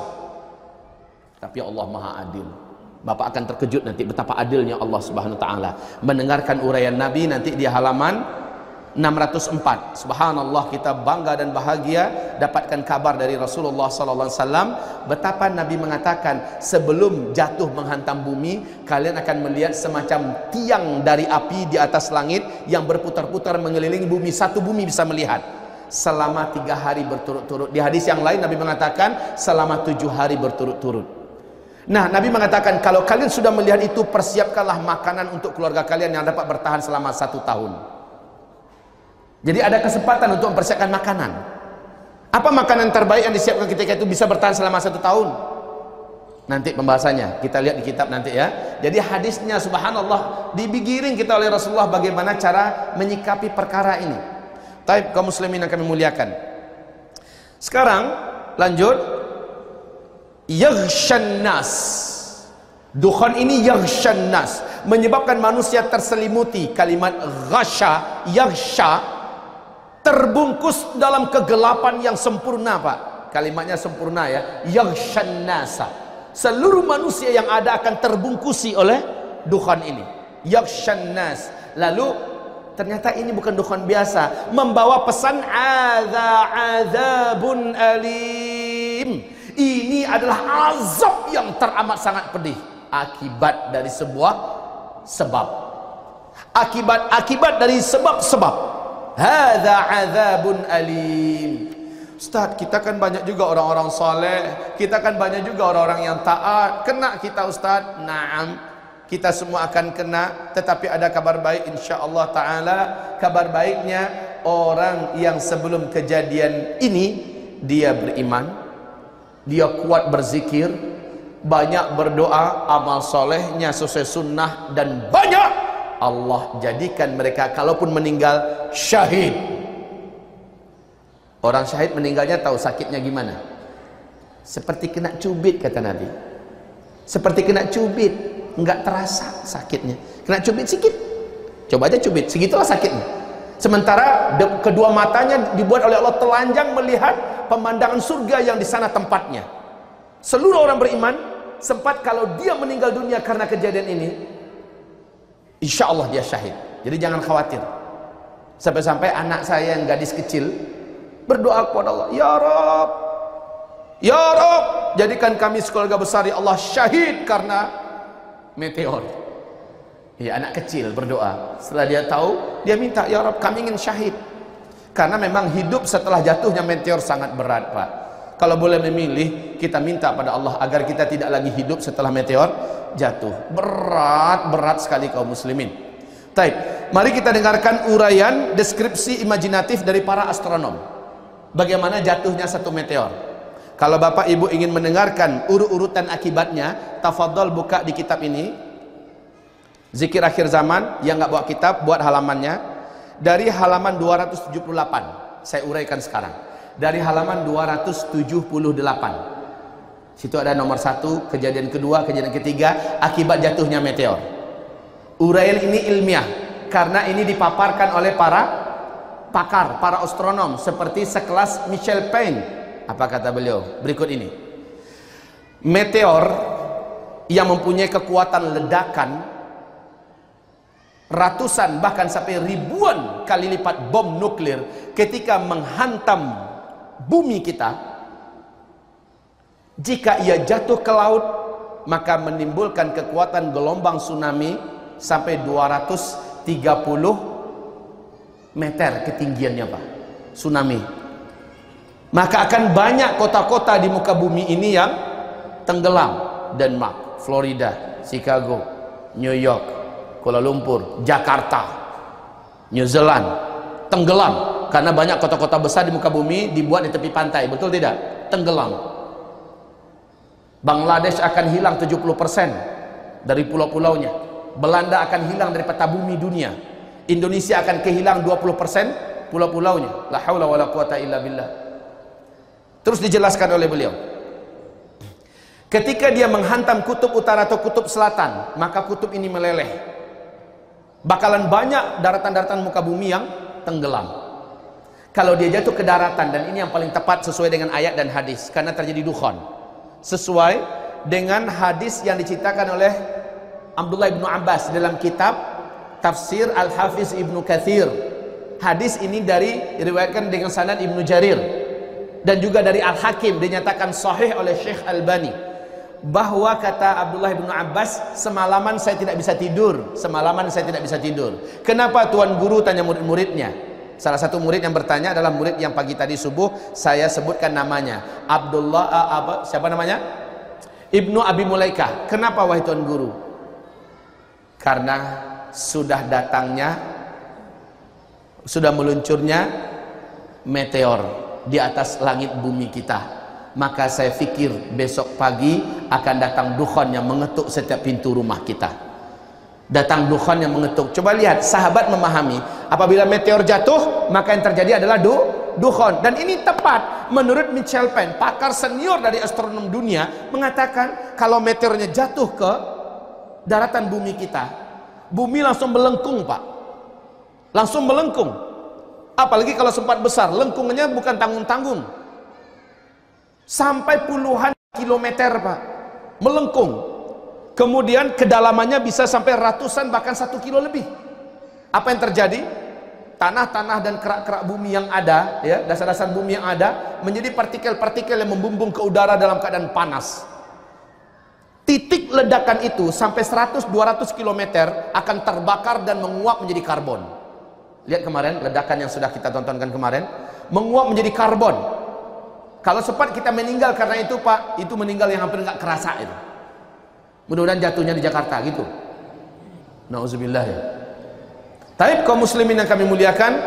Tapi Allah Maha Adil. Bapak akan terkejut nanti betapa adilnya Allah Subhanahu wa taala. Mendengarkan uraian Nabi nanti di halaman 604 subhanallah kita bangga dan bahagia dapatkan kabar dari Rasulullah sallallahu alaihi wasallam. Betapa nabi mengatakan sebelum jatuh menghantam bumi kalian akan melihat semacam tiang dari api di atas langit yang berputar-putar mengelilingi bumi. Satu bumi bisa melihat. Selama tiga hari berturut-turut. Di hadis yang lain nabi mengatakan selama tujuh hari berturut-turut Nah, Nabi mengatakan kalau kalian sudah melihat itu persiapkanlah makanan untuk keluarga kalian yang dapat bertahan selama satu tahun. Jadi ada kesempatan untuk mempersiapkan makanan. Apa makanan terbaik yang disiapkan ketika itu bisa bertahan selama satu tahun? Nanti pembahasannya kita lihat di kitab nanti ya. Jadi hadisnya subhanallah dibigiring kita oleh Rasulullah bagaimana cara menyikapi perkara ini. Taib kaum muslimin yang kami muliakan. Sekarang lanjut yaghshan nas. Dukhan ini yaghshan nas. Menyebabkan manusia terselimuti. Kalimat ghasha yaghsha terbungkus dalam kegelapan yang sempurna Pak. Kalimatnya sempurna ya. Nasa. Seluruh manusia yang ada akan terbungkusi oleh dukhan ini. Yang nas. Lalu ternyata ini bukan dukhan biasa. Membawa pesan adza adzabun alim ini adalah azab yang teramat sangat pedih akibat dari sebuah sebab akibat akibat dari sebab-sebab Hadza adzabun alim. Ustaz, kita kan banyak juga orang-orang soleh, kita kan banyak juga orang-orang yang taat. Kena kita Ustaz? Naam. Kita semua akan kena, tetapi ada kabar baik insya-Allah taala. Kabar baiknya orang yang sebelum kejadian ini dia beriman, dia kuat berzikir, banyak berdoa, amal solehnya sesuai sunnah dan banyak Allah jadikan mereka kalaupun meninggal syahid. Orang syahid meninggalnya tahu sakitnya gimana? Seperti kena cubit kata Nabi. Seperti kena cubit enggak terasa sakitnya. Kena cubit sedikit coba aja cubit segitulah sakitnya sementara kedua matanya dibuat oleh Allah telanjang melihat pemandangan surga yang di sana tempatnya seluruh orang beriman sempat kalau dia meninggal dunia karena kejadian ini Insya Allah dia syahid. Jadi jangan khawatir. Sampai-sampai anak saya yang gadis kecil berdoa kepada Allah, Ya Rob, Ya Rob, jadikan kami sekeluarga besar ya Allah syahid karena meteor. Ya anak kecil berdoa. Setelah dia tahu, dia minta, Ya Rob, kami ingin syahid. Karena memang hidup setelah jatuhnya meteor sangat berat, Pak. Kalau boleh memilih, kita minta pada Allah agar kita tidak lagi hidup setelah meteor jatuh. Berat, berat sekali kaum muslimin. Taib. Mari kita dengarkan uraian deskripsi imajinatif dari para astronom. Bagaimana jatuhnya satu meteor. Kalau Bapak Ibu ingin mendengarkan urut-urutan akibatnya, tafadhol buka di kitab ini. Zikir akhir zaman yang nggak bawa kitab, buat halamannya dari halaman 278. Saya uraikan sekarang. Dari halaman 278. Situ ada nomor satu, kejadian kedua, kejadian ketiga, akibat jatuhnya meteor. Uraian ini ilmiah karena ini dipaparkan oleh para pakar, para astronom seperti sekelas Michel Payne. Apa kata beliau? Berikut ini. Meteor yang mempunyai kekuatan ledakan ratusan bahkan sampai ribuan kali lipat bom nuklir ketika menghantam bumi kita jika ia jatuh ke laut, maka menimbulkan kekuatan gelombang tsunami sampai 230 meter ketinggiannya Pak. Tsunami. Maka akan banyak kota-kota di muka bumi ini yang tenggelam. Denmark, Florida, Chicago, New York, Kuala Lumpur, Jakarta, New Zealand, tenggelam karena banyak kota-kota besar di muka bumi dibuat di tepi pantai, betul tidak? Tenggelam. Bangladesh akan hilang 70% dari pulau-pulaunya. Belanda akan hilang dari peta bumi dunia. Indonesia akan kehilang 20% pulau-pulaunya. La haula wala quwata illa billah. Terus dijelaskan oleh beliau. Ketika dia menghantam kutub utara atau kutub selatan, maka kutub ini meleleh. Bakalan banyak daratan-daratan muka bumi yang tenggelam. Kalau dia jatuh ke daratan dan ini yang paling tepat sesuai dengan ayat dan hadis karena terjadi dukhon sesuai dengan hadis yang diceritakan oleh Abdullah bin Abbas dalam kitab Tafsir Al-Hafiz Ibnu Kathir. Hadis ini dari diriwayatkan dengan sanad Ibnu Jarir dan juga dari Al-Hakim dinyatakan sahih oleh Syekh Al-Bani bahwa kata Abdullah bin Abbas semalaman saya tidak bisa tidur semalaman saya tidak bisa tidur kenapa tuan guru tanya murid-muridnya Salah satu murid yang bertanya adalah murid yang pagi tadi subuh saya sebutkan namanya. Abdullah uh, apa siapa namanya? Ibnu Abi Mulaika. Kenapa wahai tuan guru? Karena sudah datangnya sudah meluncurnya meteor di atas langit bumi kita. Maka saya fikir besok pagi akan datang dukhon yang mengetuk setiap pintu rumah kita. Datang dukhan yang mengetuk. Coba lihat sahabat memahami apabila meteor jatuh maka yang terjadi adalah du dukhon dan ini tepat. Menurut Michel Penn pakar senior dari astronom dunia mengatakan kalau meteornya jatuh ke daratan bumi kita bumi langsung melengkung pak. Langsung melengkung. Apalagi kalau sempat besar lengkungannya bukan tanggung-tanggung sampai puluhan kilometer pak. Melengkung. Kemudian kedalamannya bisa sampai ratusan bahkan satu kilo lebih. Apa yang terjadi? Tanah-tanah dan kerak-kerak bumi yang ada ya dasar-dasar bumi yang ada menjadi partikel-partikel yang membumbung ke udara dalam keadaan panas. Titik ledakan itu sampai 100-200 km akan terbakar dan menguap menjadi karbon. Lihat kemarin ledakan yang sudah kita tontonkan kemarin. Menguap menjadi karbon kalau sempat kita meninggal karena itu pak itu meninggal yang hampir nggak kerasa itu Mudah-mudahan jatuhnya di Jakarta gitu. Nauzubillah ya. Taib kaum muslimin yang kami muliakan,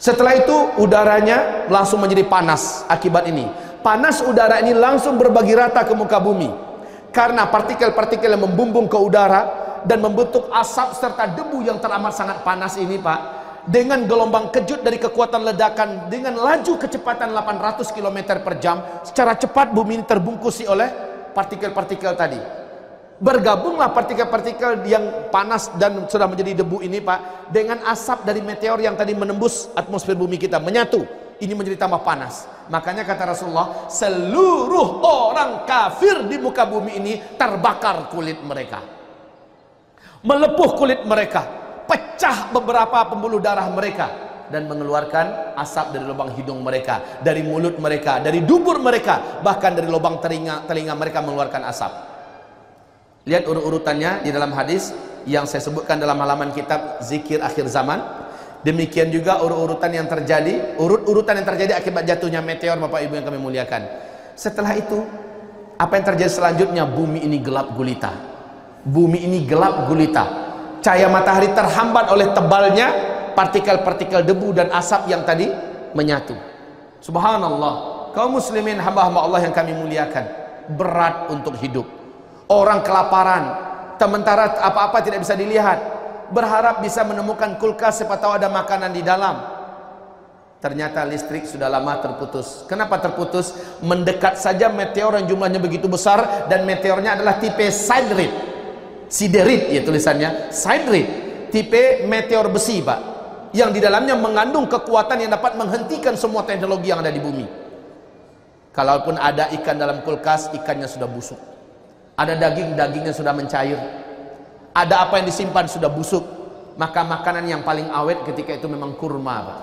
setelah itu udaranya langsung menjadi panas akibat ini. Panas udara ini langsung berbagi rata ke muka bumi. Karena partikel-partikel yang membumbung ke udara dan membentuk asap serta debu yang teramat sangat panas ini, Pak, dengan gelombang kejut dari kekuatan ledakan dengan laju kecepatan 800 km per jam secara cepat bumi ini terbungkusi oleh partikel-partikel tadi. Bergabunglah partikel-partikel yang panas dan sudah menjadi debu ini Pak dengan asap dari meteor yang tadi menembus atmosfer bumi kita menyatu. Ini menjadi tambah panas. Makanya kata Rasulullah, seluruh orang kafir di muka bumi ini terbakar kulit mereka. Melepuh kulit mereka, pecah beberapa pembuluh darah mereka dan mengeluarkan asap dari lubang hidung mereka, dari mulut mereka, dari dubur mereka, bahkan dari lubang telinga telinga mereka mengeluarkan asap. Lihat urut-urutannya di dalam hadis yang saya sebutkan dalam halaman kitab Zikir Akhir Zaman. Demikian juga urut-urutan yang terjadi, urut-urutan yang terjadi akibat jatuhnya meteor Bapak Ibu yang kami muliakan. Setelah itu, apa yang terjadi selanjutnya? Bumi ini gelap gulita. Bumi ini gelap gulita. Cahaya matahari terhambat oleh tebalnya partikel-partikel debu dan asap yang tadi menyatu. Subhanallah. Kaum muslimin hamba-hamba Allah yang kami muliakan, berat untuk hidup. Orang kelaparan, sementara apa-apa tidak bisa dilihat. Berharap bisa menemukan kulkas siapa tahu ada makanan di dalam. Ternyata listrik sudah lama terputus. Kenapa terputus? Mendekat saja meteor yang jumlahnya begitu besar dan meteornya adalah tipe siderid. Siderid ya tulisannya, siderid. Tipe meteor besi, Pak. Yang di dalamnya mengandung kekuatan yang dapat menghentikan semua teknologi yang ada di bumi. Kalaupun ada ikan dalam kulkas, ikannya sudah busuk. Ada daging, dagingnya sudah mencair. Ada apa yang disimpan sudah busuk. Maka makanan yang paling awet ketika itu memang kurma, Pak.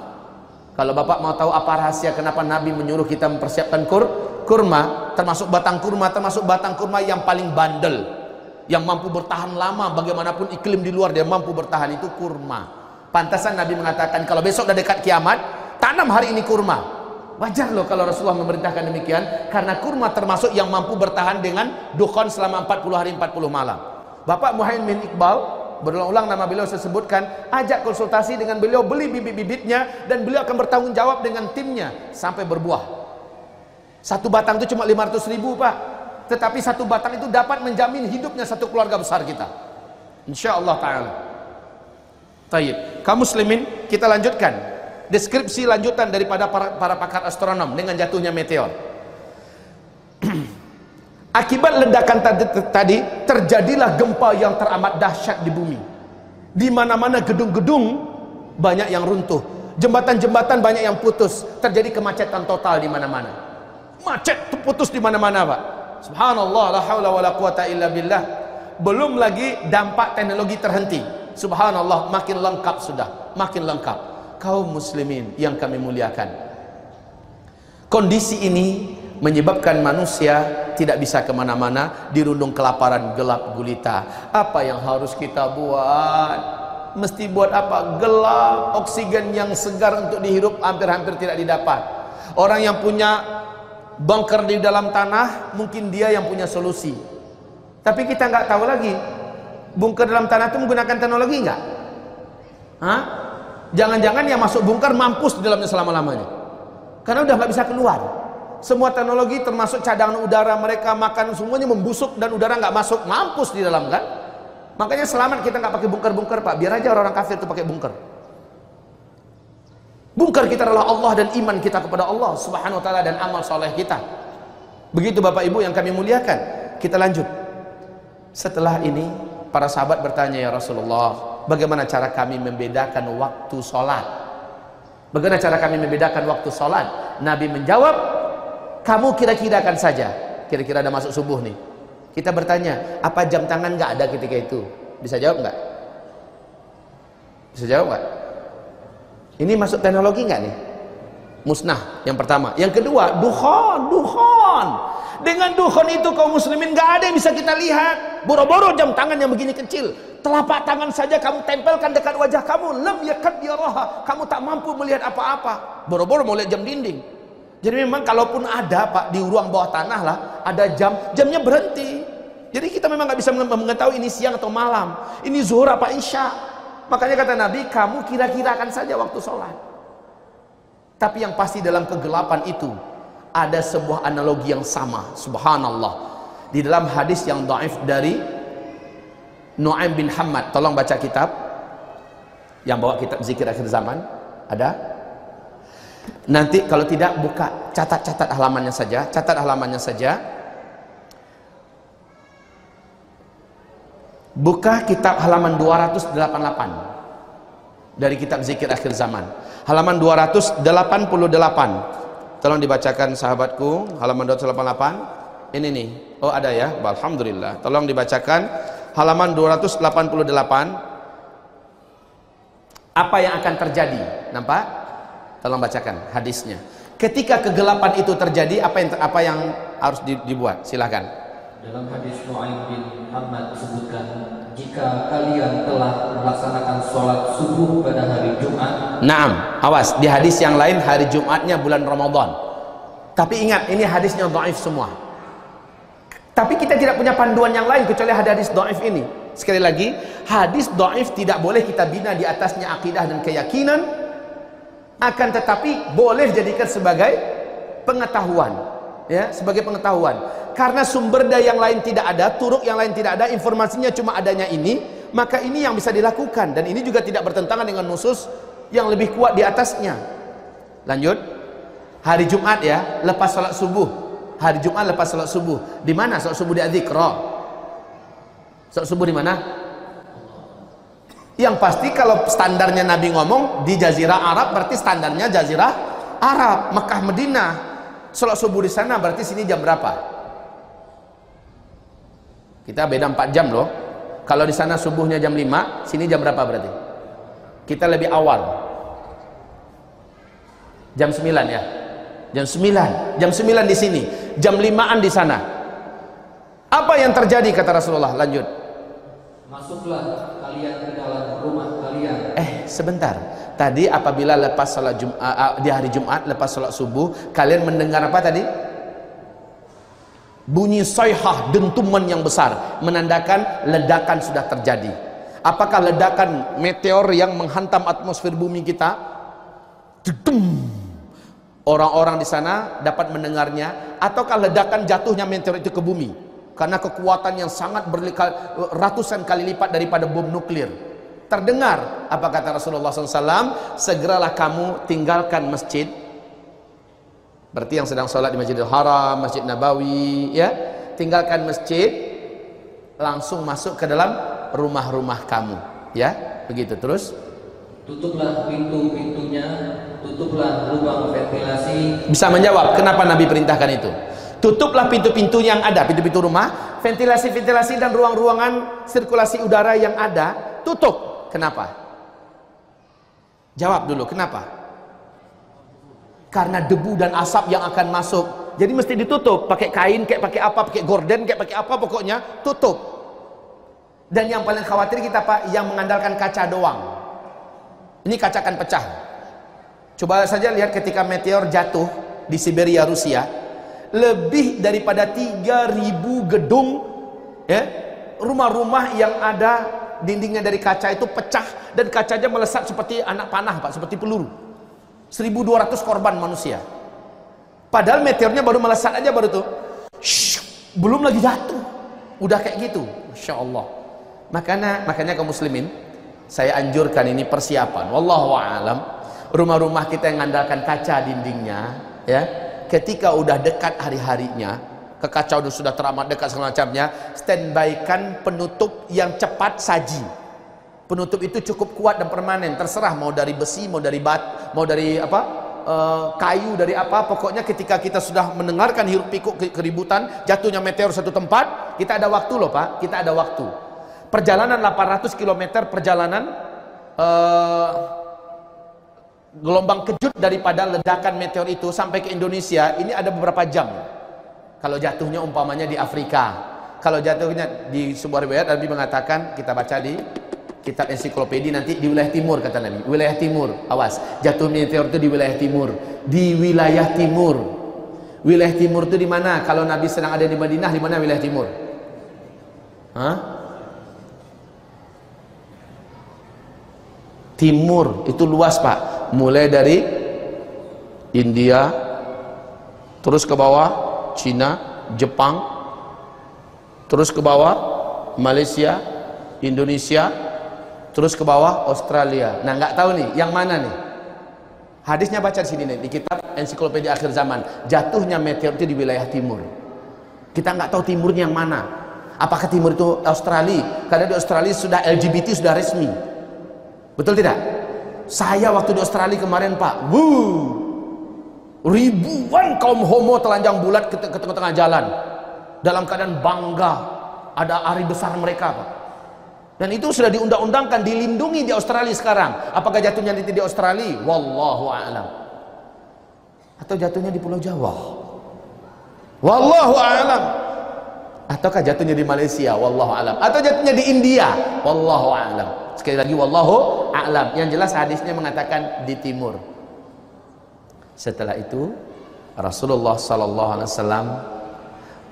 Kalau Bapak mau tahu apa rahasia kenapa Nabi menyuruh kita mempersiapkan kur, kurma, termasuk batang kurma, termasuk batang kurma yang paling bandel, yang mampu bertahan lama, bagaimanapun iklim di luar dia mampu bertahan itu kurma. Pantasan Nabi mengatakan kalau besok sudah dekat kiamat, tanam hari ini kurma. Wajar loh kalau Rasulullah memerintahkan demikian karena kurma termasuk yang mampu bertahan dengan dukhon selama 40 hari 40 malam. Bapak Muhammad Iqbal berulang-ulang nama beliau saya sebutkan ajak konsultasi dengan beliau beli bibit-bibitnya dan beliau akan bertanggung jawab dengan timnya sampai berbuah satu batang itu cuma 500 ribu pak tetapi satu batang itu dapat menjamin hidupnya satu keluarga besar kita insya Allah ta'ala Taib. kaum muslimin kita lanjutkan deskripsi lanjutan daripada para, para pakar astronom dengan jatuhnya meteor Akibat ledakan tadi, tadi terjadilah gempa yang teramat dahsyat di bumi. Di mana-mana gedung-gedung banyak yang runtuh, jembatan-jembatan banyak yang putus, terjadi kemacetan total di mana-mana. Macet putus di mana-mana, Pak. Subhanallah, la haula wala quwata illa billah. Belum lagi dampak teknologi terhenti. Subhanallah, makin lengkap sudah, makin lengkap. Kaum muslimin yang kami muliakan. Kondisi ini menyebabkan manusia tidak bisa kemana-mana dirundung kelaparan gelap gulita apa yang harus kita buat mesti buat apa gelap oksigen yang segar untuk dihirup hampir-hampir tidak didapat orang yang punya bunker di dalam tanah mungkin dia yang punya solusi. Tapi kita nggak tahu lagi bunker dalam tanah itu menggunakan teknologi nggak? Hah? jangan-jangan yang masuk bunker mampus di dalamnya selama-lamanya. Karena udah nggak bisa keluar. Semua teknologi termasuk cadangan udara mereka makan semuanya membusuk dan udara nggak masuk mampus di dalam kan? Makanya selamat kita nggak pakai bunker-bunker pak. Biar aja orang-orang kafir itu pakai bunker bunker kita adalah Allah dan iman kita kepada Allah subhanahu wa ta'ala dan amal soleh kita. Begitu bapak ibu yang kami muliakan. Kita lanjut. Setelah ini para sahabat bertanya ya Rasulullah bagaimana cara kami membedakan waktu sholat bagaimana cara kami membedakan waktu sholat Nabi menjawab kamu kira-kirakan saja. Kira-kira ada masuk subuh nih. Kita bertanya apa jam tangan nggak ada ketika itu? Bisa jawab nggak? Bisa jawab nggak ini masuk teknologi nggak nih? Musnah yang pertama. Yang kedua dukhon dukhon. Dengan dukhon itu kaum muslimin nggak ada yang bisa kita lihat. Boro-boro jam tangan yang begini kecil. Telapak tangan saja kamu tempelkan dekat wajah kamu. Lem yakad yaraha kamu tak mampu melihat apa-apa. Boro-boro mau lihat jam dinding. Jadi memang kalaupun ada Pak di ruang bawah tanah lah, ada jam, jamnya berhenti. Jadi kita memang nggak bisa mengetahui ini siang atau malam, ini zuhur apa isya. Makanya kata Nabi, kamu kira-kirakan saja waktu sholat. Tapi yang pasti dalam kegelapan itu ada sebuah analogi yang sama. Subhanallah. Di dalam hadis yang daif dari Nuaim bin Hamad, tolong baca kitab yang bawa kitab zikir akhir zaman. Ada? Nanti kalau tidak buka catat-catat halamannya saja, catat halamannya saja. Buka kitab halaman 288 dari kitab zikir akhir zaman. Halaman 288. Tolong dibacakan sahabatku, halaman 288. Ini nih. Oh ada ya. Alhamdulillah. Tolong dibacakan halaman 288. Apa yang akan terjadi? Nampak? Tolong bacakan hadisnya. Ketika kegelapan itu terjadi, apa yang apa yang harus dibuat? Silahkan. Dalam hadis Nuaim bin Ahmad disebutkan, jika kalian telah melaksanakan sholat subuh pada hari Jumat. Naam, awas di hadis yang lain hari Jumatnya bulan Ramadan. Tapi ingat, ini hadisnya dhaif semua. Tapi kita tidak punya panduan yang lain kecuali hadis dhaif ini. Sekali lagi, hadis dhaif tidak boleh kita bina di atasnya akidah dan keyakinan akan tetapi boleh jadikan sebagai pengetahuan ya sebagai pengetahuan karena sumber daya yang lain tidak ada turuk yang lain tidak ada informasinya cuma adanya ini maka ini yang bisa dilakukan dan ini juga tidak bertentangan dengan nusus yang lebih kuat di atasnya Lanjut. Hari Jumat ya, lepas sholat subuh. Hari Jumat lepas sholat subuh. Di mana sholat subuh di Adzikra? Sholat subuh di mana? Yang pasti kalau standarnya Nabi ngomong di Jazirah Arab berarti standarnya Jazirah Arab, Mekah, Medina. Sholat subuh di sana berarti sini jam berapa? Kita beda 4 jam loh. Kalau di sana subuhnya jam 5, sini jam berapa berarti? Kita lebih awal. Jam 9 ya. Jam 9. Jam 9 di sini. Jam 5-an di sana. Apa yang terjadi kata Rasulullah? Lanjut. Masuklah kalian ke dalam rumah kalian. Eh, sebentar. Tadi apabila lepas salat Jumat di hari Jumat lepas salat subuh, kalian mendengar apa tadi? bunyi sayhah dentuman yang besar menandakan ledakan sudah terjadi. Apakah ledakan meteor yang menghantam atmosfer bumi kita? Orang-orang di sana dapat mendengarnya ataukah ledakan jatuhnya meteor itu ke bumi? Karena kekuatan yang sangat berlikal ratusan kali lipat daripada bom nuklir terdengar apa kata Rasulullah SAW segeralah kamu tinggalkan masjid Berarti yang sedang sholat di Masjidil Haram, Masjid Nabawi, ya, tinggalkan masjid, langsung masuk ke dalam rumah-rumah kamu, ya, begitu terus. Tutuplah pintu-pintunya, tutuplah lubang ventilasi. Bisa menjawab kenapa Nabi perintahkan itu? Tutuplah pintu-pintu yang ada, pintu-pintu rumah, ventilasi-ventilasi dan ruang-ruangan sirkulasi udara yang ada, tutup. Kenapa? Jawab dulu, kenapa? karena debu dan asap yang akan masuk. Jadi mesti ditutup. Pakai kain kayak pakai apa pakai gorden kayak pakai apa pokoknya tutup. Dan yang paling khawatir kita pak yang mengandalkan kaca doang. Ini kaca akan pecah. Coba saja lihat ketika meteor jatuh di Siberia Rusia. Lebih daripada 3000 gedung ya rumah-rumah yang ada dindingnya dari kaca itu pecah dan kacanya melesat seperti anak panah pak seperti peluru. 1200 korban manusia. Padahal meteornya baru melesat aja baru tuh. Shhh, belum lagi jatuh. Udah kayak gitu. Masya Allah. Makanya makanya kaum muslimin saya anjurkan ini persiapan. Wallahu alam. Rumah-rumah kita yang mengandalkan kaca dindingnya ya ketika udah dekat hari-harinya kekacauan sudah teramat dekat segala macamnya standby kan penutup yang cepat saji. Penutup itu cukup kuat dan permanen terserah mau dari besi mau dari bat mau dari apa e, kayu dari apa pokoknya ketika kita sudah mendengarkan hiruk pikuk keributan jatuhnya meteor satu tempat kita ada waktu loh pak. Kita ada waktu. Perjalanan 800 km perjalanan e, gelombang kejut daripada ledakan meteor itu sampai ke Indonesia ini ada beberapa jam kalau jatuhnya umpamanya di Afrika. Kalau jatuhnya di sebuah riwayat Nabi mengatakan kita baca di kitab ensiklopedi nanti di wilayah timur kata Nabi. Wilayah timur awas. Jatuh meteor itu di wilayah timur. Di wilayah timur. Wilayah timur itu di mana? Kalau Nabi sedang ada di Madinah di mana wilayah timur? Hah? timur itu luas pak. Mulai dari India terus ke bawah Cina Jepang terus ke bawah Malaysia Indonesia terus ke bawah Australia. Nah nggak tahu nih yang mana nih? Hadisnya baca di sini nih di kitab ensiklopedia akhir zaman. Jatuhnya meteor itu di wilayah timur. Kita nggak tahu timurnya yang mana. Apakah timur itu Australia? Karena di Australia sudah LGBT sudah resmi. Betul tidak? Saya waktu di Australia kemarin pak wuh ribuan kaum homo telanjang bulat ke tengah-tengah jalan dalam keadaan bangga ada hari besar mereka pak dan itu sudah diundang-undangkan, dilindungi di Australia sekarang. Apakah jatuhnya nanti di Australia? Wallahu a'lam. Atau jatuhnya di Pulau Jawa? Wallahu a'lam. Ataukah jatuhnya di Malaysia? Wallahu a'lam. Atau jatuhnya di India? Wallahu a'lam. Sekali lagi wallahu a'lam. Yang jelas hadisnya mengatakan di timur. Setelah itu Rasulullah sallallahu alaihi wasallam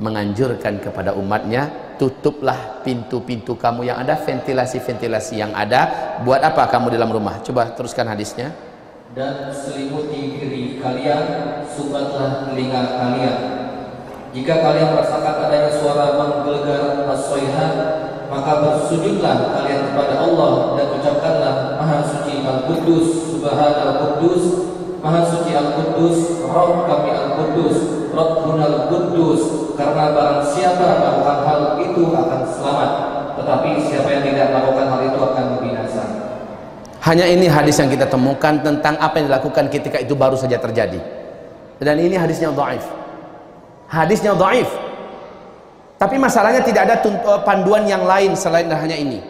menganjurkan kepada umatnya tutuplah pintu-pintu kamu yang ada ventilasi-ventilasi yang ada. Buat apa kamu dalam rumah? Coba teruskan hadisnya. Dan selimuti diri kalian sukatlah telinga kalian. Jika kalian merasakan adanya suara menggelegar as maka bersujudlah kalian kepada Allah dan ucapkanlah maha suci al-Quddus subhanal Quddus Maha suci Al-Quddus, Rabb kami Al-Quddus, Rabbun Al-Quddus, karena barang siapa melakukan hal itu akan selamat, tetapi siapa yang tidak melakukan hal itu akan binasa. Hanya ini hadis yang kita temukan tentang apa yang dilakukan ketika itu baru saja terjadi. Dan ini hadisnya dhaif. Hadisnya dhaif. Tapi masalahnya tidak ada eh, panduan yang lain selain hanya ini.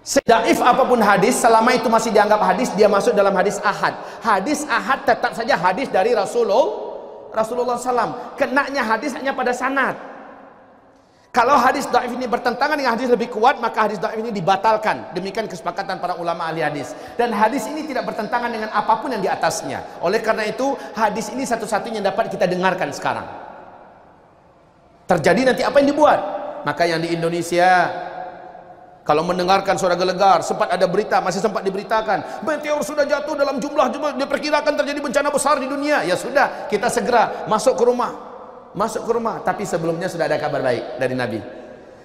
Sedaif apa pun hadis, selama itu masih dianggap hadis, dia masuk dalam hadis ahad. Hadis ahad tetap saja hadis dari Rasulullah Rasulullah SAW. Kenaknya hadis hanya pada sanad. Kalau hadis daif ini bertentangan dengan hadis lebih kuat, maka hadis daif ini dibatalkan. Demikian kesepakatan para ulama ahli hadis. Dan hadis ini tidak bertentangan dengan apa pun yang di atasnya. Oleh karena itu, hadis ini satu-satunya yang dapat kita dengarkan sekarang. Terjadi nanti apa yang dibuat? Maka yang di Indonesia kalau mendengarkan suara gelegar, sempat ada berita, masih sempat diberitakan, meteor sudah jatuh dalam jumlah jumlah diperkirakan terjadi bencana besar di dunia. Ya sudah, kita segera masuk ke rumah. Masuk ke rumah. Tapi sebelumnya sudah ada kabar baik dari Nabi.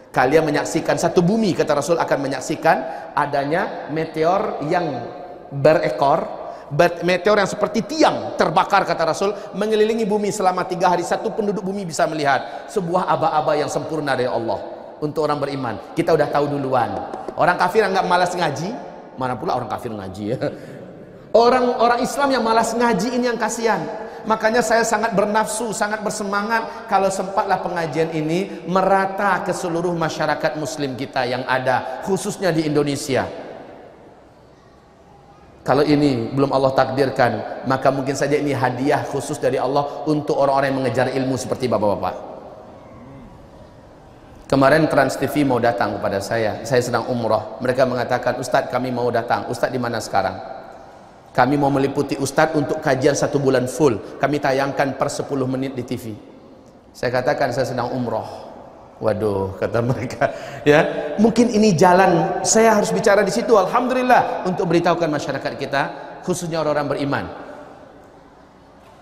Kalian menyaksikan satu bumi kata Rasul akan menyaksikan adanya meteor yang berekor meteor yang seperti tiang terbakar kata Rasul mengelilingi bumi selama tiga hari. Satu penduduk bumi bisa melihat sebuah aba-aba yang sempurna dari Allah untuk orang beriman kita udah tahu duluan orang kafir yang nggak malas ngaji mana pula orang kafir ngaji ya orang orang Islam yang malas ngaji ini yang kasihan Makanya saya sangat bernafsu, sangat bersemangat kalau sempatlah pengajian ini merata ke seluruh masyarakat muslim kita yang ada, khususnya di Indonesia. Kalau ini belum Allah takdirkan, maka mungkin saja ini hadiah khusus dari Allah untuk orang-orang yang mengejar ilmu seperti bapak-bapak. Kemarin Trans TV mau datang kepada saya, saya sedang umroh. Mereka mengatakan, Ustadz kami mau datang. Ustadz di mana sekarang? Kami mau meliputi Ustadz untuk kajian satu bulan full. Kami tayangkan per 10 menit di TV. Saya katakan saya sedang umroh. Waduh, kata mereka, ya mungkin ini jalan. Saya harus bicara di situ. Alhamdulillah untuk beritahukan masyarakat kita, khususnya orang-orang beriman.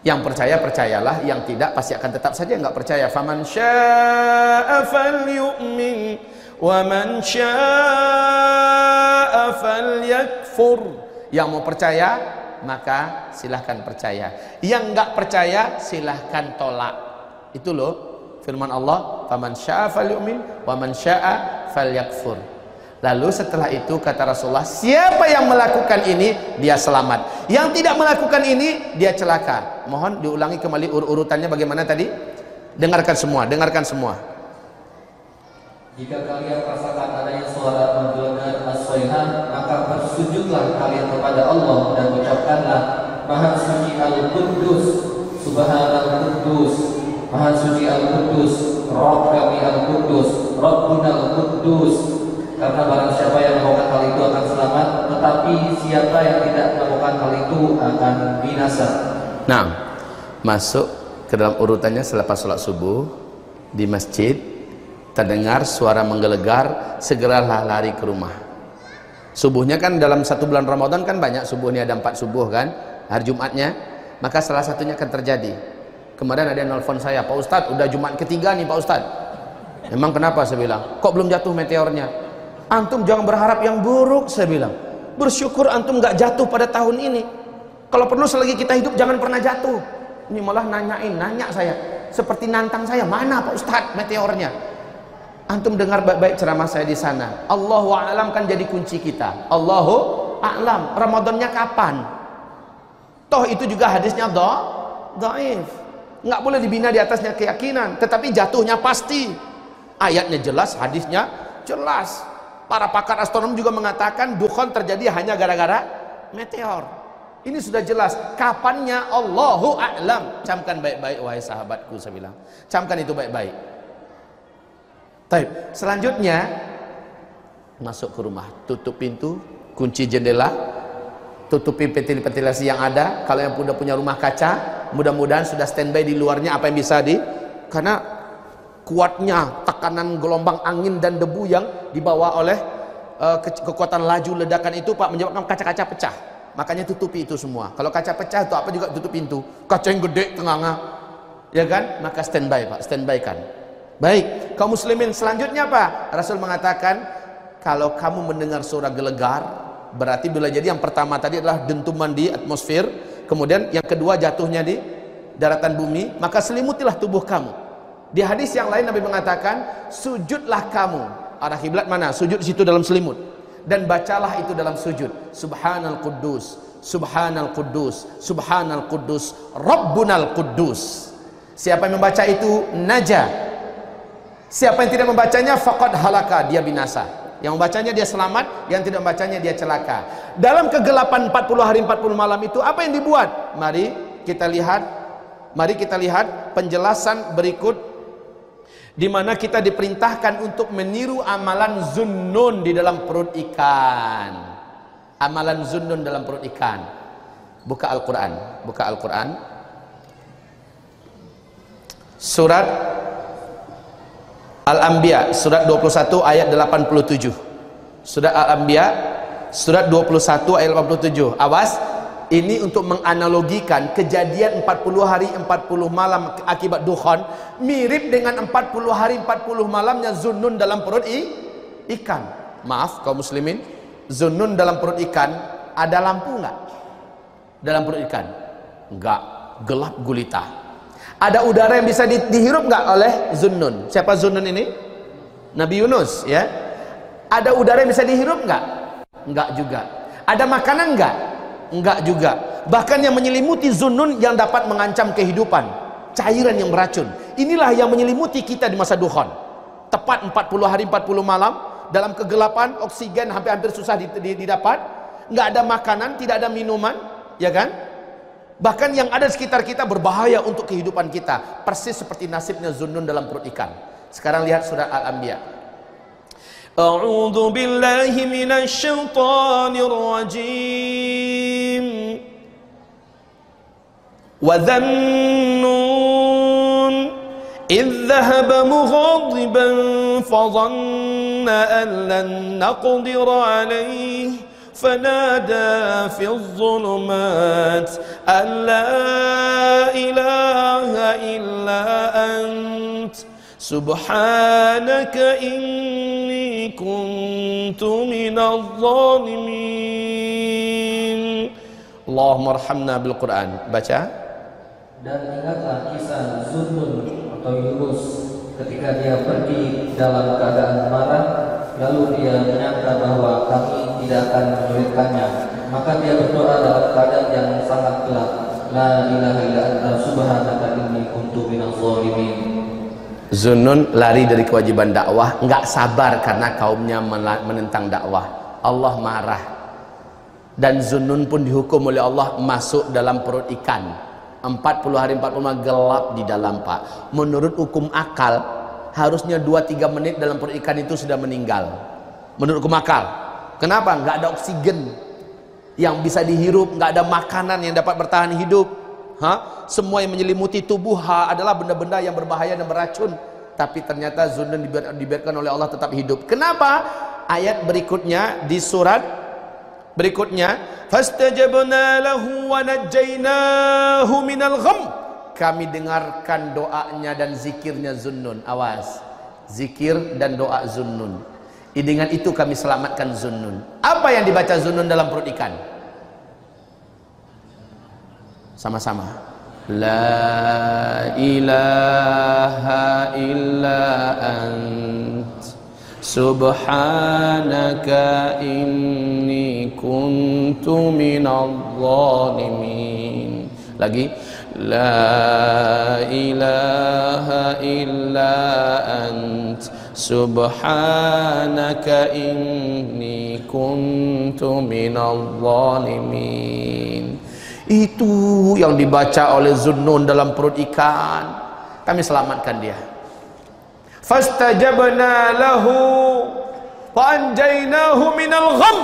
Yang percaya percayalah, yang tidak pasti akan tetap saja nggak percaya. Faman syaa'a falyu'min wa man syaa'a falyakfur. Yang mau percaya, maka silahkan percaya. Yang enggak percaya, silahkan tolak. Itu loh firman Allah, "Faman syaa'a falyu'min wa man syaa'a falyakfur." Lalu setelah itu kata Rasulullah, siapa yang melakukan ini dia selamat. Yang tidak melakukan ini dia celaka. Mohon diulangi kembali ur urutannya bagaimana tadi? Dengarkan semua, dengarkan semua. Jika kalian rasakan adanya suara menggelegar as maka bersujudlah kalian kepada Allah dan ucapkanlah Maha suci Al-Quddus, Subhanal Quddus, Maha suci Al-Quddus, Rabb kami Al-Quddus, Rabbuna Al-Quddus. Karena barang siapa yang melakukan hal itu akan selamat, tetapi siapa yang tidak melakukan hal itu akan binasa. Nah, masuk ke dalam urutannya selepas sholat subuh di masjid terdengar suara menggelegar segeralah lari ke rumah. Subuhnya kan dalam satu bulan Ramadan kan banyak subuh ini ada empat subuh kan hari Jumatnya. Maka salah satunya akan terjadi. Kemarin ada yang nelfon saya Pak Ustadz udah Jumat ketiga nih Pak Ustadz. Emang kenapa? Saya bilang kok belum jatuh meteornya antum jangan berharap yang buruk saya bilang bersyukur antum gak jatuh pada tahun ini kalau perlu selagi kita hidup jangan pernah jatuh ini malah nanyain nanya saya seperti nantang saya mana Pak Ustadz meteornya Antum dengar baik-baik ceramah saya di sana. Allahu a'lam kan jadi kunci kita. Allahu a'lam. Ramadannya kapan? Toh itu juga hadisnya do, dhaif. Enggak boleh dibina di atasnya keyakinan, tetapi jatuhnya pasti. Ayatnya jelas, hadisnya jelas. Para pakar astronom juga mengatakan dukhan terjadi hanya gara-gara meteor. Ini sudah jelas. Kapannya Allahu a'lam. Camkan baik-baik wahai sahabatku saya bilang. Camkan itu baik-baik. Baik, selanjutnya masuk ke rumah, tutup pintu, kunci jendela, tutupi ventilasi yang ada. Kalau yang sudah punya rumah kaca, mudah-mudahan sudah standby di luarnya apa yang bisa di karena kuatnya tekanan gelombang angin dan debu yang dibawa oleh uh, kekuatan laju ledakan itu Pak menyebabkan kaca-kaca pecah. Makanya tutupi itu semua. Kalau kaca pecah itu apa juga tutup pintu. Kaca yang gede tengah-tengah. Ya kan? Maka standby Pak, standby kan. Baik, kaum muslimin selanjutnya apa? Rasul mengatakan kalau kamu mendengar suara gelegar, berarti bila jadi yang pertama tadi adalah dentuman di atmosfer, kemudian yang kedua jatuhnya di daratan bumi maka selimutilah tubuh kamu di hadis yang lain Nabi mengatakan sujudlah kamu. Arah kiblat mana? Sujud situ dalam selimut. Dan bacalah itu dalam sujud. Subhanal quddus subhanal quddus subhanal quddus rabbunal quddus. Siapa yang membaca itu? Naja. Siapa yang tidak membacanya? Faqad halaka dia binasa. Yang membacanya dia selamat, yang tidak membacanya dia celaka. Dalam kegelapan 40 hari 40 malam itu apa yang dibuat? Mari kita lihat mari kita lihat penjelasan berikut di mana kita diperintahkan untuk meniru amalan zunnun di dalam perut ikan. Amalan zunnun dalam perut ikan. Buka Al-Qur'an, buka Al-Qur'an. Surat Al-Anbiya surat 21 ayat 87. Surat Al-Anbiya surat 21 ayat 87. Awas, ini untuk menganalogikan kejadian 40 hari 40 malam akibat dukhan mirip dengan 40 hari 40 malamnya Zunnun dalam perut i, ikan. Maaf kaum muslimin, Zunnun dalam perut ikan ada lampu enggak? Dalam perut ikan? Enggak, gelap gulita. Ada udara yang bisa di, dihirup nggak oleh Zunnun? Siapa Zunnun ini? Nabi Yunus, ya. Ada udara yang bisa dihirup nggak? Nggak juga. Ada makanan nggak? Nggak juga. Bahkan yang menyelimuti Zunnun yang dapat mengancam kehidupan, cairan yang beracun. Inilah yang menyelimuti kita di masa dukhon. Tepat 40 hari 40 malam dalam kegelapan, oksigen hampir-hampir susah didapat, nggak ada makanan, tidak ada minuman, ya kan? Bahkan yang ada di sekitar kita berbahaya untuk kehidupan kita. Persis seperti nasibnya Zunnun dalam perut ikan. Sekarang lihat surat Al-Anbiya. أعوذ بالله من الشيطان الرجيم. وذا النون إذ ذهب مغاضبا فظن أن لن نقدر عليه. فنادى في الظلمات أن لا إله إلا أنت. سبحانك inni كنت من الظالمين Allahumma arhamna bil Quran. Baca. Dan ingatlah kisah Zunun atau Yunus Ketika dia pergi dalam keadaan marah Lalu dia menyangka bahwa kami tidak akan menyulitkannya. Maka dia berdoa dalam keadaan yang sangat gelap. La ilaha illa anta subhanaka inni kuntu minadh-dhalimin Zunun lari dari kewajiban dakwah enggak sabar karena kaumnya menentang dakwah. Allah marah. Dan Zunun pun dihukum oleh Allah masuk dalam perut ikan. 40 hari 40 malam gelap di dalam pak. Menurut hukum akal harusnya 2-3 menit dalam perut ikan itu sudah meninggal. Menurut kemakal kenapa? nggak ada oksigen yang bisa dihirup nggak ada makanan yang dapat bertahan hidup ha? semua yang menyelimuti tubuh ha adalah benda-benda yang berbahaya dan beracun. Tapi ternyata Zundan dibiarkan oleh Allah tetap hidup. Kenapa? ayat berikutnya di surat berikutnya fastajabna lahu wa najjaynahu minal gham. Kami dengarkan doanya dan zikirnya Zunnun awas. Zikir dan doa Zunnun dengan itu kami selamatkan Zunnun apa yang dibaca Zunnun dalam perut ikan sama-sama. La ilaha illa ant. Subhanaka inni kuntu minal zalimin. Lagi. La ilaha illa ant. Subhanaka inni kuntu minal zalimin itu yang dibaca oleh Zunnun dalam perut ikan. Kami selamatkan dia. Fastajabna lahu wa anjaynahu minal gham.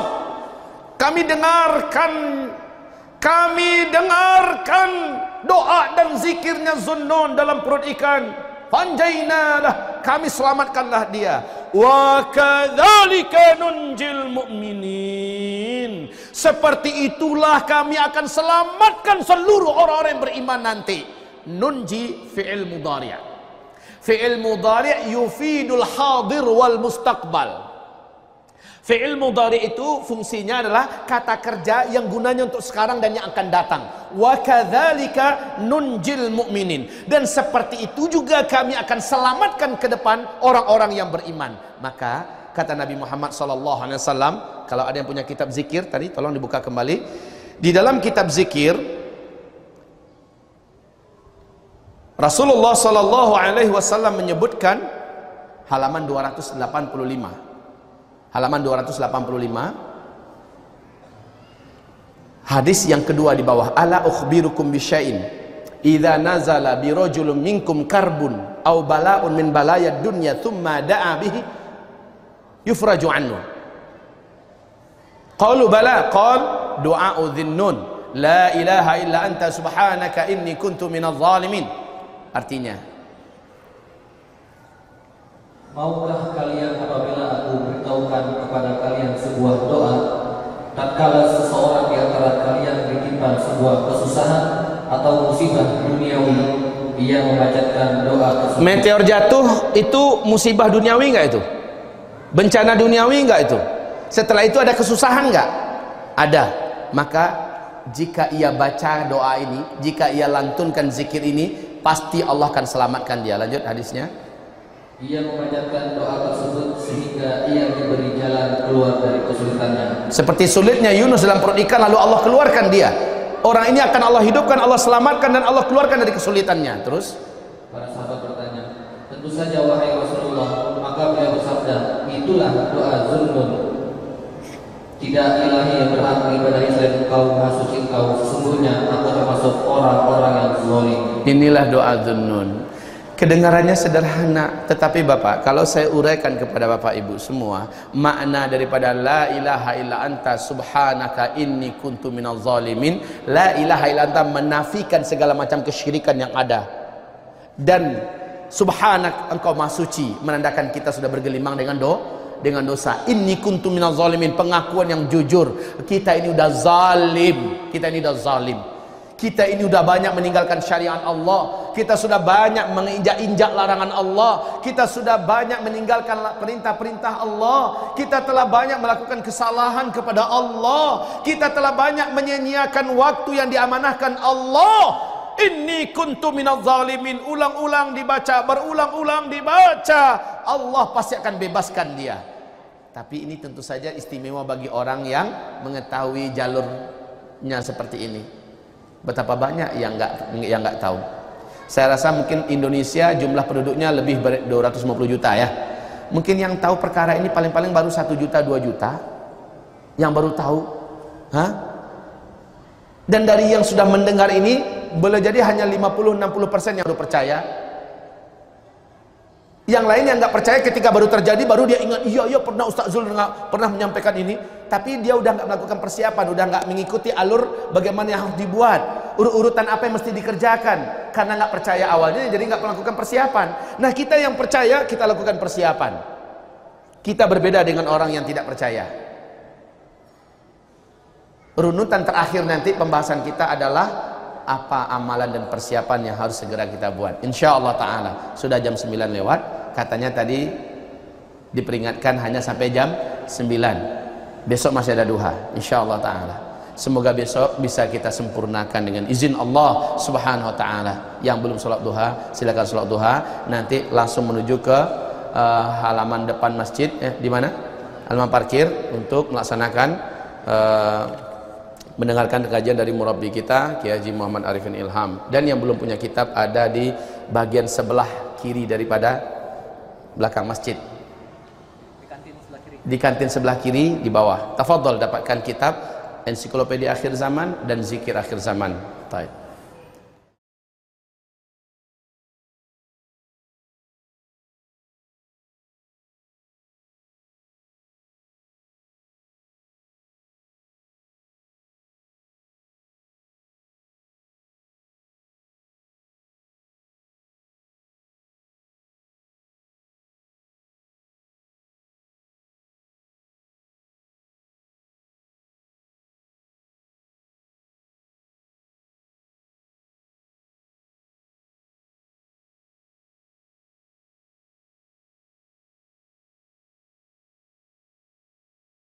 Kami dengarkan kami dengarkan doa dan zikirnya Zunnun dalam perut ikan. Fanjainalah kami selamatkanlah dia. Wa kadzalika nunjil mu'minin seperti itulah kami akan selamatkan seluruh orang-orang yang beriman nanti nunji fi'il mudhari' fi'il mudhari' yufidul hadir wal mustaqbal Fi'il mudhari itu fungsinya adalah kata kerja yang gunanya untuk sekarang dan yang akan datang. Wa kadzalika nunjil mu'minin. Dan seperti itu juga kami akan selamatkan ke depan orang-orang yang beriman. Maka kata Nabi Muhammad sallallahu alaihi wasallam, kalau ada yang punya kitab zikir tadi tolong dibuka kembali. Di dalam kitab zikir Rasulullah sallallahu alaihi wasallam menyebutkan halaman 285 halaman 285 hadis yang kedua di bawah ala ukhbirukum bisya'in idza nazala bi rajulun minkum karbun aw bala'un min balayad dunya thumma da'a bihi yufraju anhu. Qalu bala qal du'a'u dhinnun. La ilaha illa anta subhanaka inni kuntu minadh zalimin. Artinya Maukah kalian apabila aku beritahukan kepada kalian sebuah doa? Tatkala seseorang di antara kalian ditimpa sebuah kesusahan atau musibah duniawi ia memanjatkan doa tersebut. Meteor jatuh itu musibah duniawi enggak itu bencana duniawi enggak itu setelah itu ada kesusahan enggak ada maka jika ia baca doa ini jika ia lantunkan zikir ini pasti Allah akan selamatkan dia lanjut hadisnya ia memanjatkan doa tersebut sehingga ia diberi jalan keluar dari kesulitannya. Seperti sulitnya Yunus dalam perut ikan lalu Allah keluarkan dia. Orang ini akan Allah hidupkan, Allah selamatkan dan Allah keluarkan dari kesulitannya. Terus para sahabat bertanya, tentu saja wahai bersabda, itulah doa zulmun. Tidak ilahi yang berhak ibadahi selain engkau, maha suci engkau, sesungguhnya aku termasuk orang-orang yang zalim. Inilah doa zunnun. Kedengarannya sederhana, tetapi Bapak, kalau saya uraikan kepada Bapak Ibu semua, makna daripada la ilaha illa anta subhanaka inni kuntu minal zalimin, la ilaha illa anta menafikan segala macam kesyirikan yang ada. Dan subhanak engkau maha suci, menandakan kita sudah bergelimang dengan do dengan dosa. Inni kuntu minal zalimin, pengakuan yang jujur. Kita ini udah zalim, kita ini udah zalim. Kita ini sudah banyak meninggalkan syariat Allah. Kita sudah banyak menginjak-injak larangan Allah. Kita sudah banyak meninggalkan perintah-perintah Allah. Kita telah banyak melakukan kesalahan kepada Allah. Kita telah banyak menyia-nyiakan waktu yang diamanahkan Allah. Inni kuntu minal zalimin. Ulang-ulang dibaca, berulang-ulang dibaca. Allah pasti akan bebaskan dia. Tapi ini tentu saja istimewa bagi orang yang mengetahui jalurnya seperti ini. Betapa banyak yang nggak yang nggak tahu. Saya rasa mungkin Indonesia jumlah penduduknya lebih 250 juta ya. Mungkin yang tahu perkara ini paling-paling baru satu juta dua juta yang baru tahu. Hah? Dan dari yang sudah mendengar ini boleh jadi hanya 50-60 persen yang baru percaya. Yang lain yang nggak percaya ketika baru terjadi baru dia ingat iya iya pernah Ustaz Zul pernah menyampaikan ini. Tapi dia udah nggak melakukan persiapan udah nggak mengikuti alur bagaimana yang harus dibuat. Urut-urutan apa yang mesti dikerjakan. Karena nggak percaya awalnya jadi nggak melakukan persiapan. Nah kita yang percaya kita lakukan persiapan. Kita berbeda dengan orang yang tidak percaya. Runutan terakhir nanti pembahasan kita adalah apa amalan dan persiapan yang harus segera kita buat. Insya Allah ta'ala. Sudah jam 9 lewat. Katanya tadi diperingatkan hanya sampai jam 9 besok masih ada duha. Insyaallah taala. Semoga besok bisa kita sempurnakan dengan izin Allah subhanahu wa taala. Yang belum sholat duha silakan sholat duha. Nanti langsung menuju ke uh, halaman depan masjid. Eh, di mana? Halaman parkir untuk melaksanakan uh, mendengarkan kajian dari murabbi kita Kiai Haji Muhammad Arifin Ilham. Dan yang belum punya kitab ada di bagian sebelah kiri daripada belakang masjid. Di kantin sebelah kiri. Di bawah. Tafadhol dapatkan kitab ensiklopedia akhir zaman dan zikir akhir zaman. Baik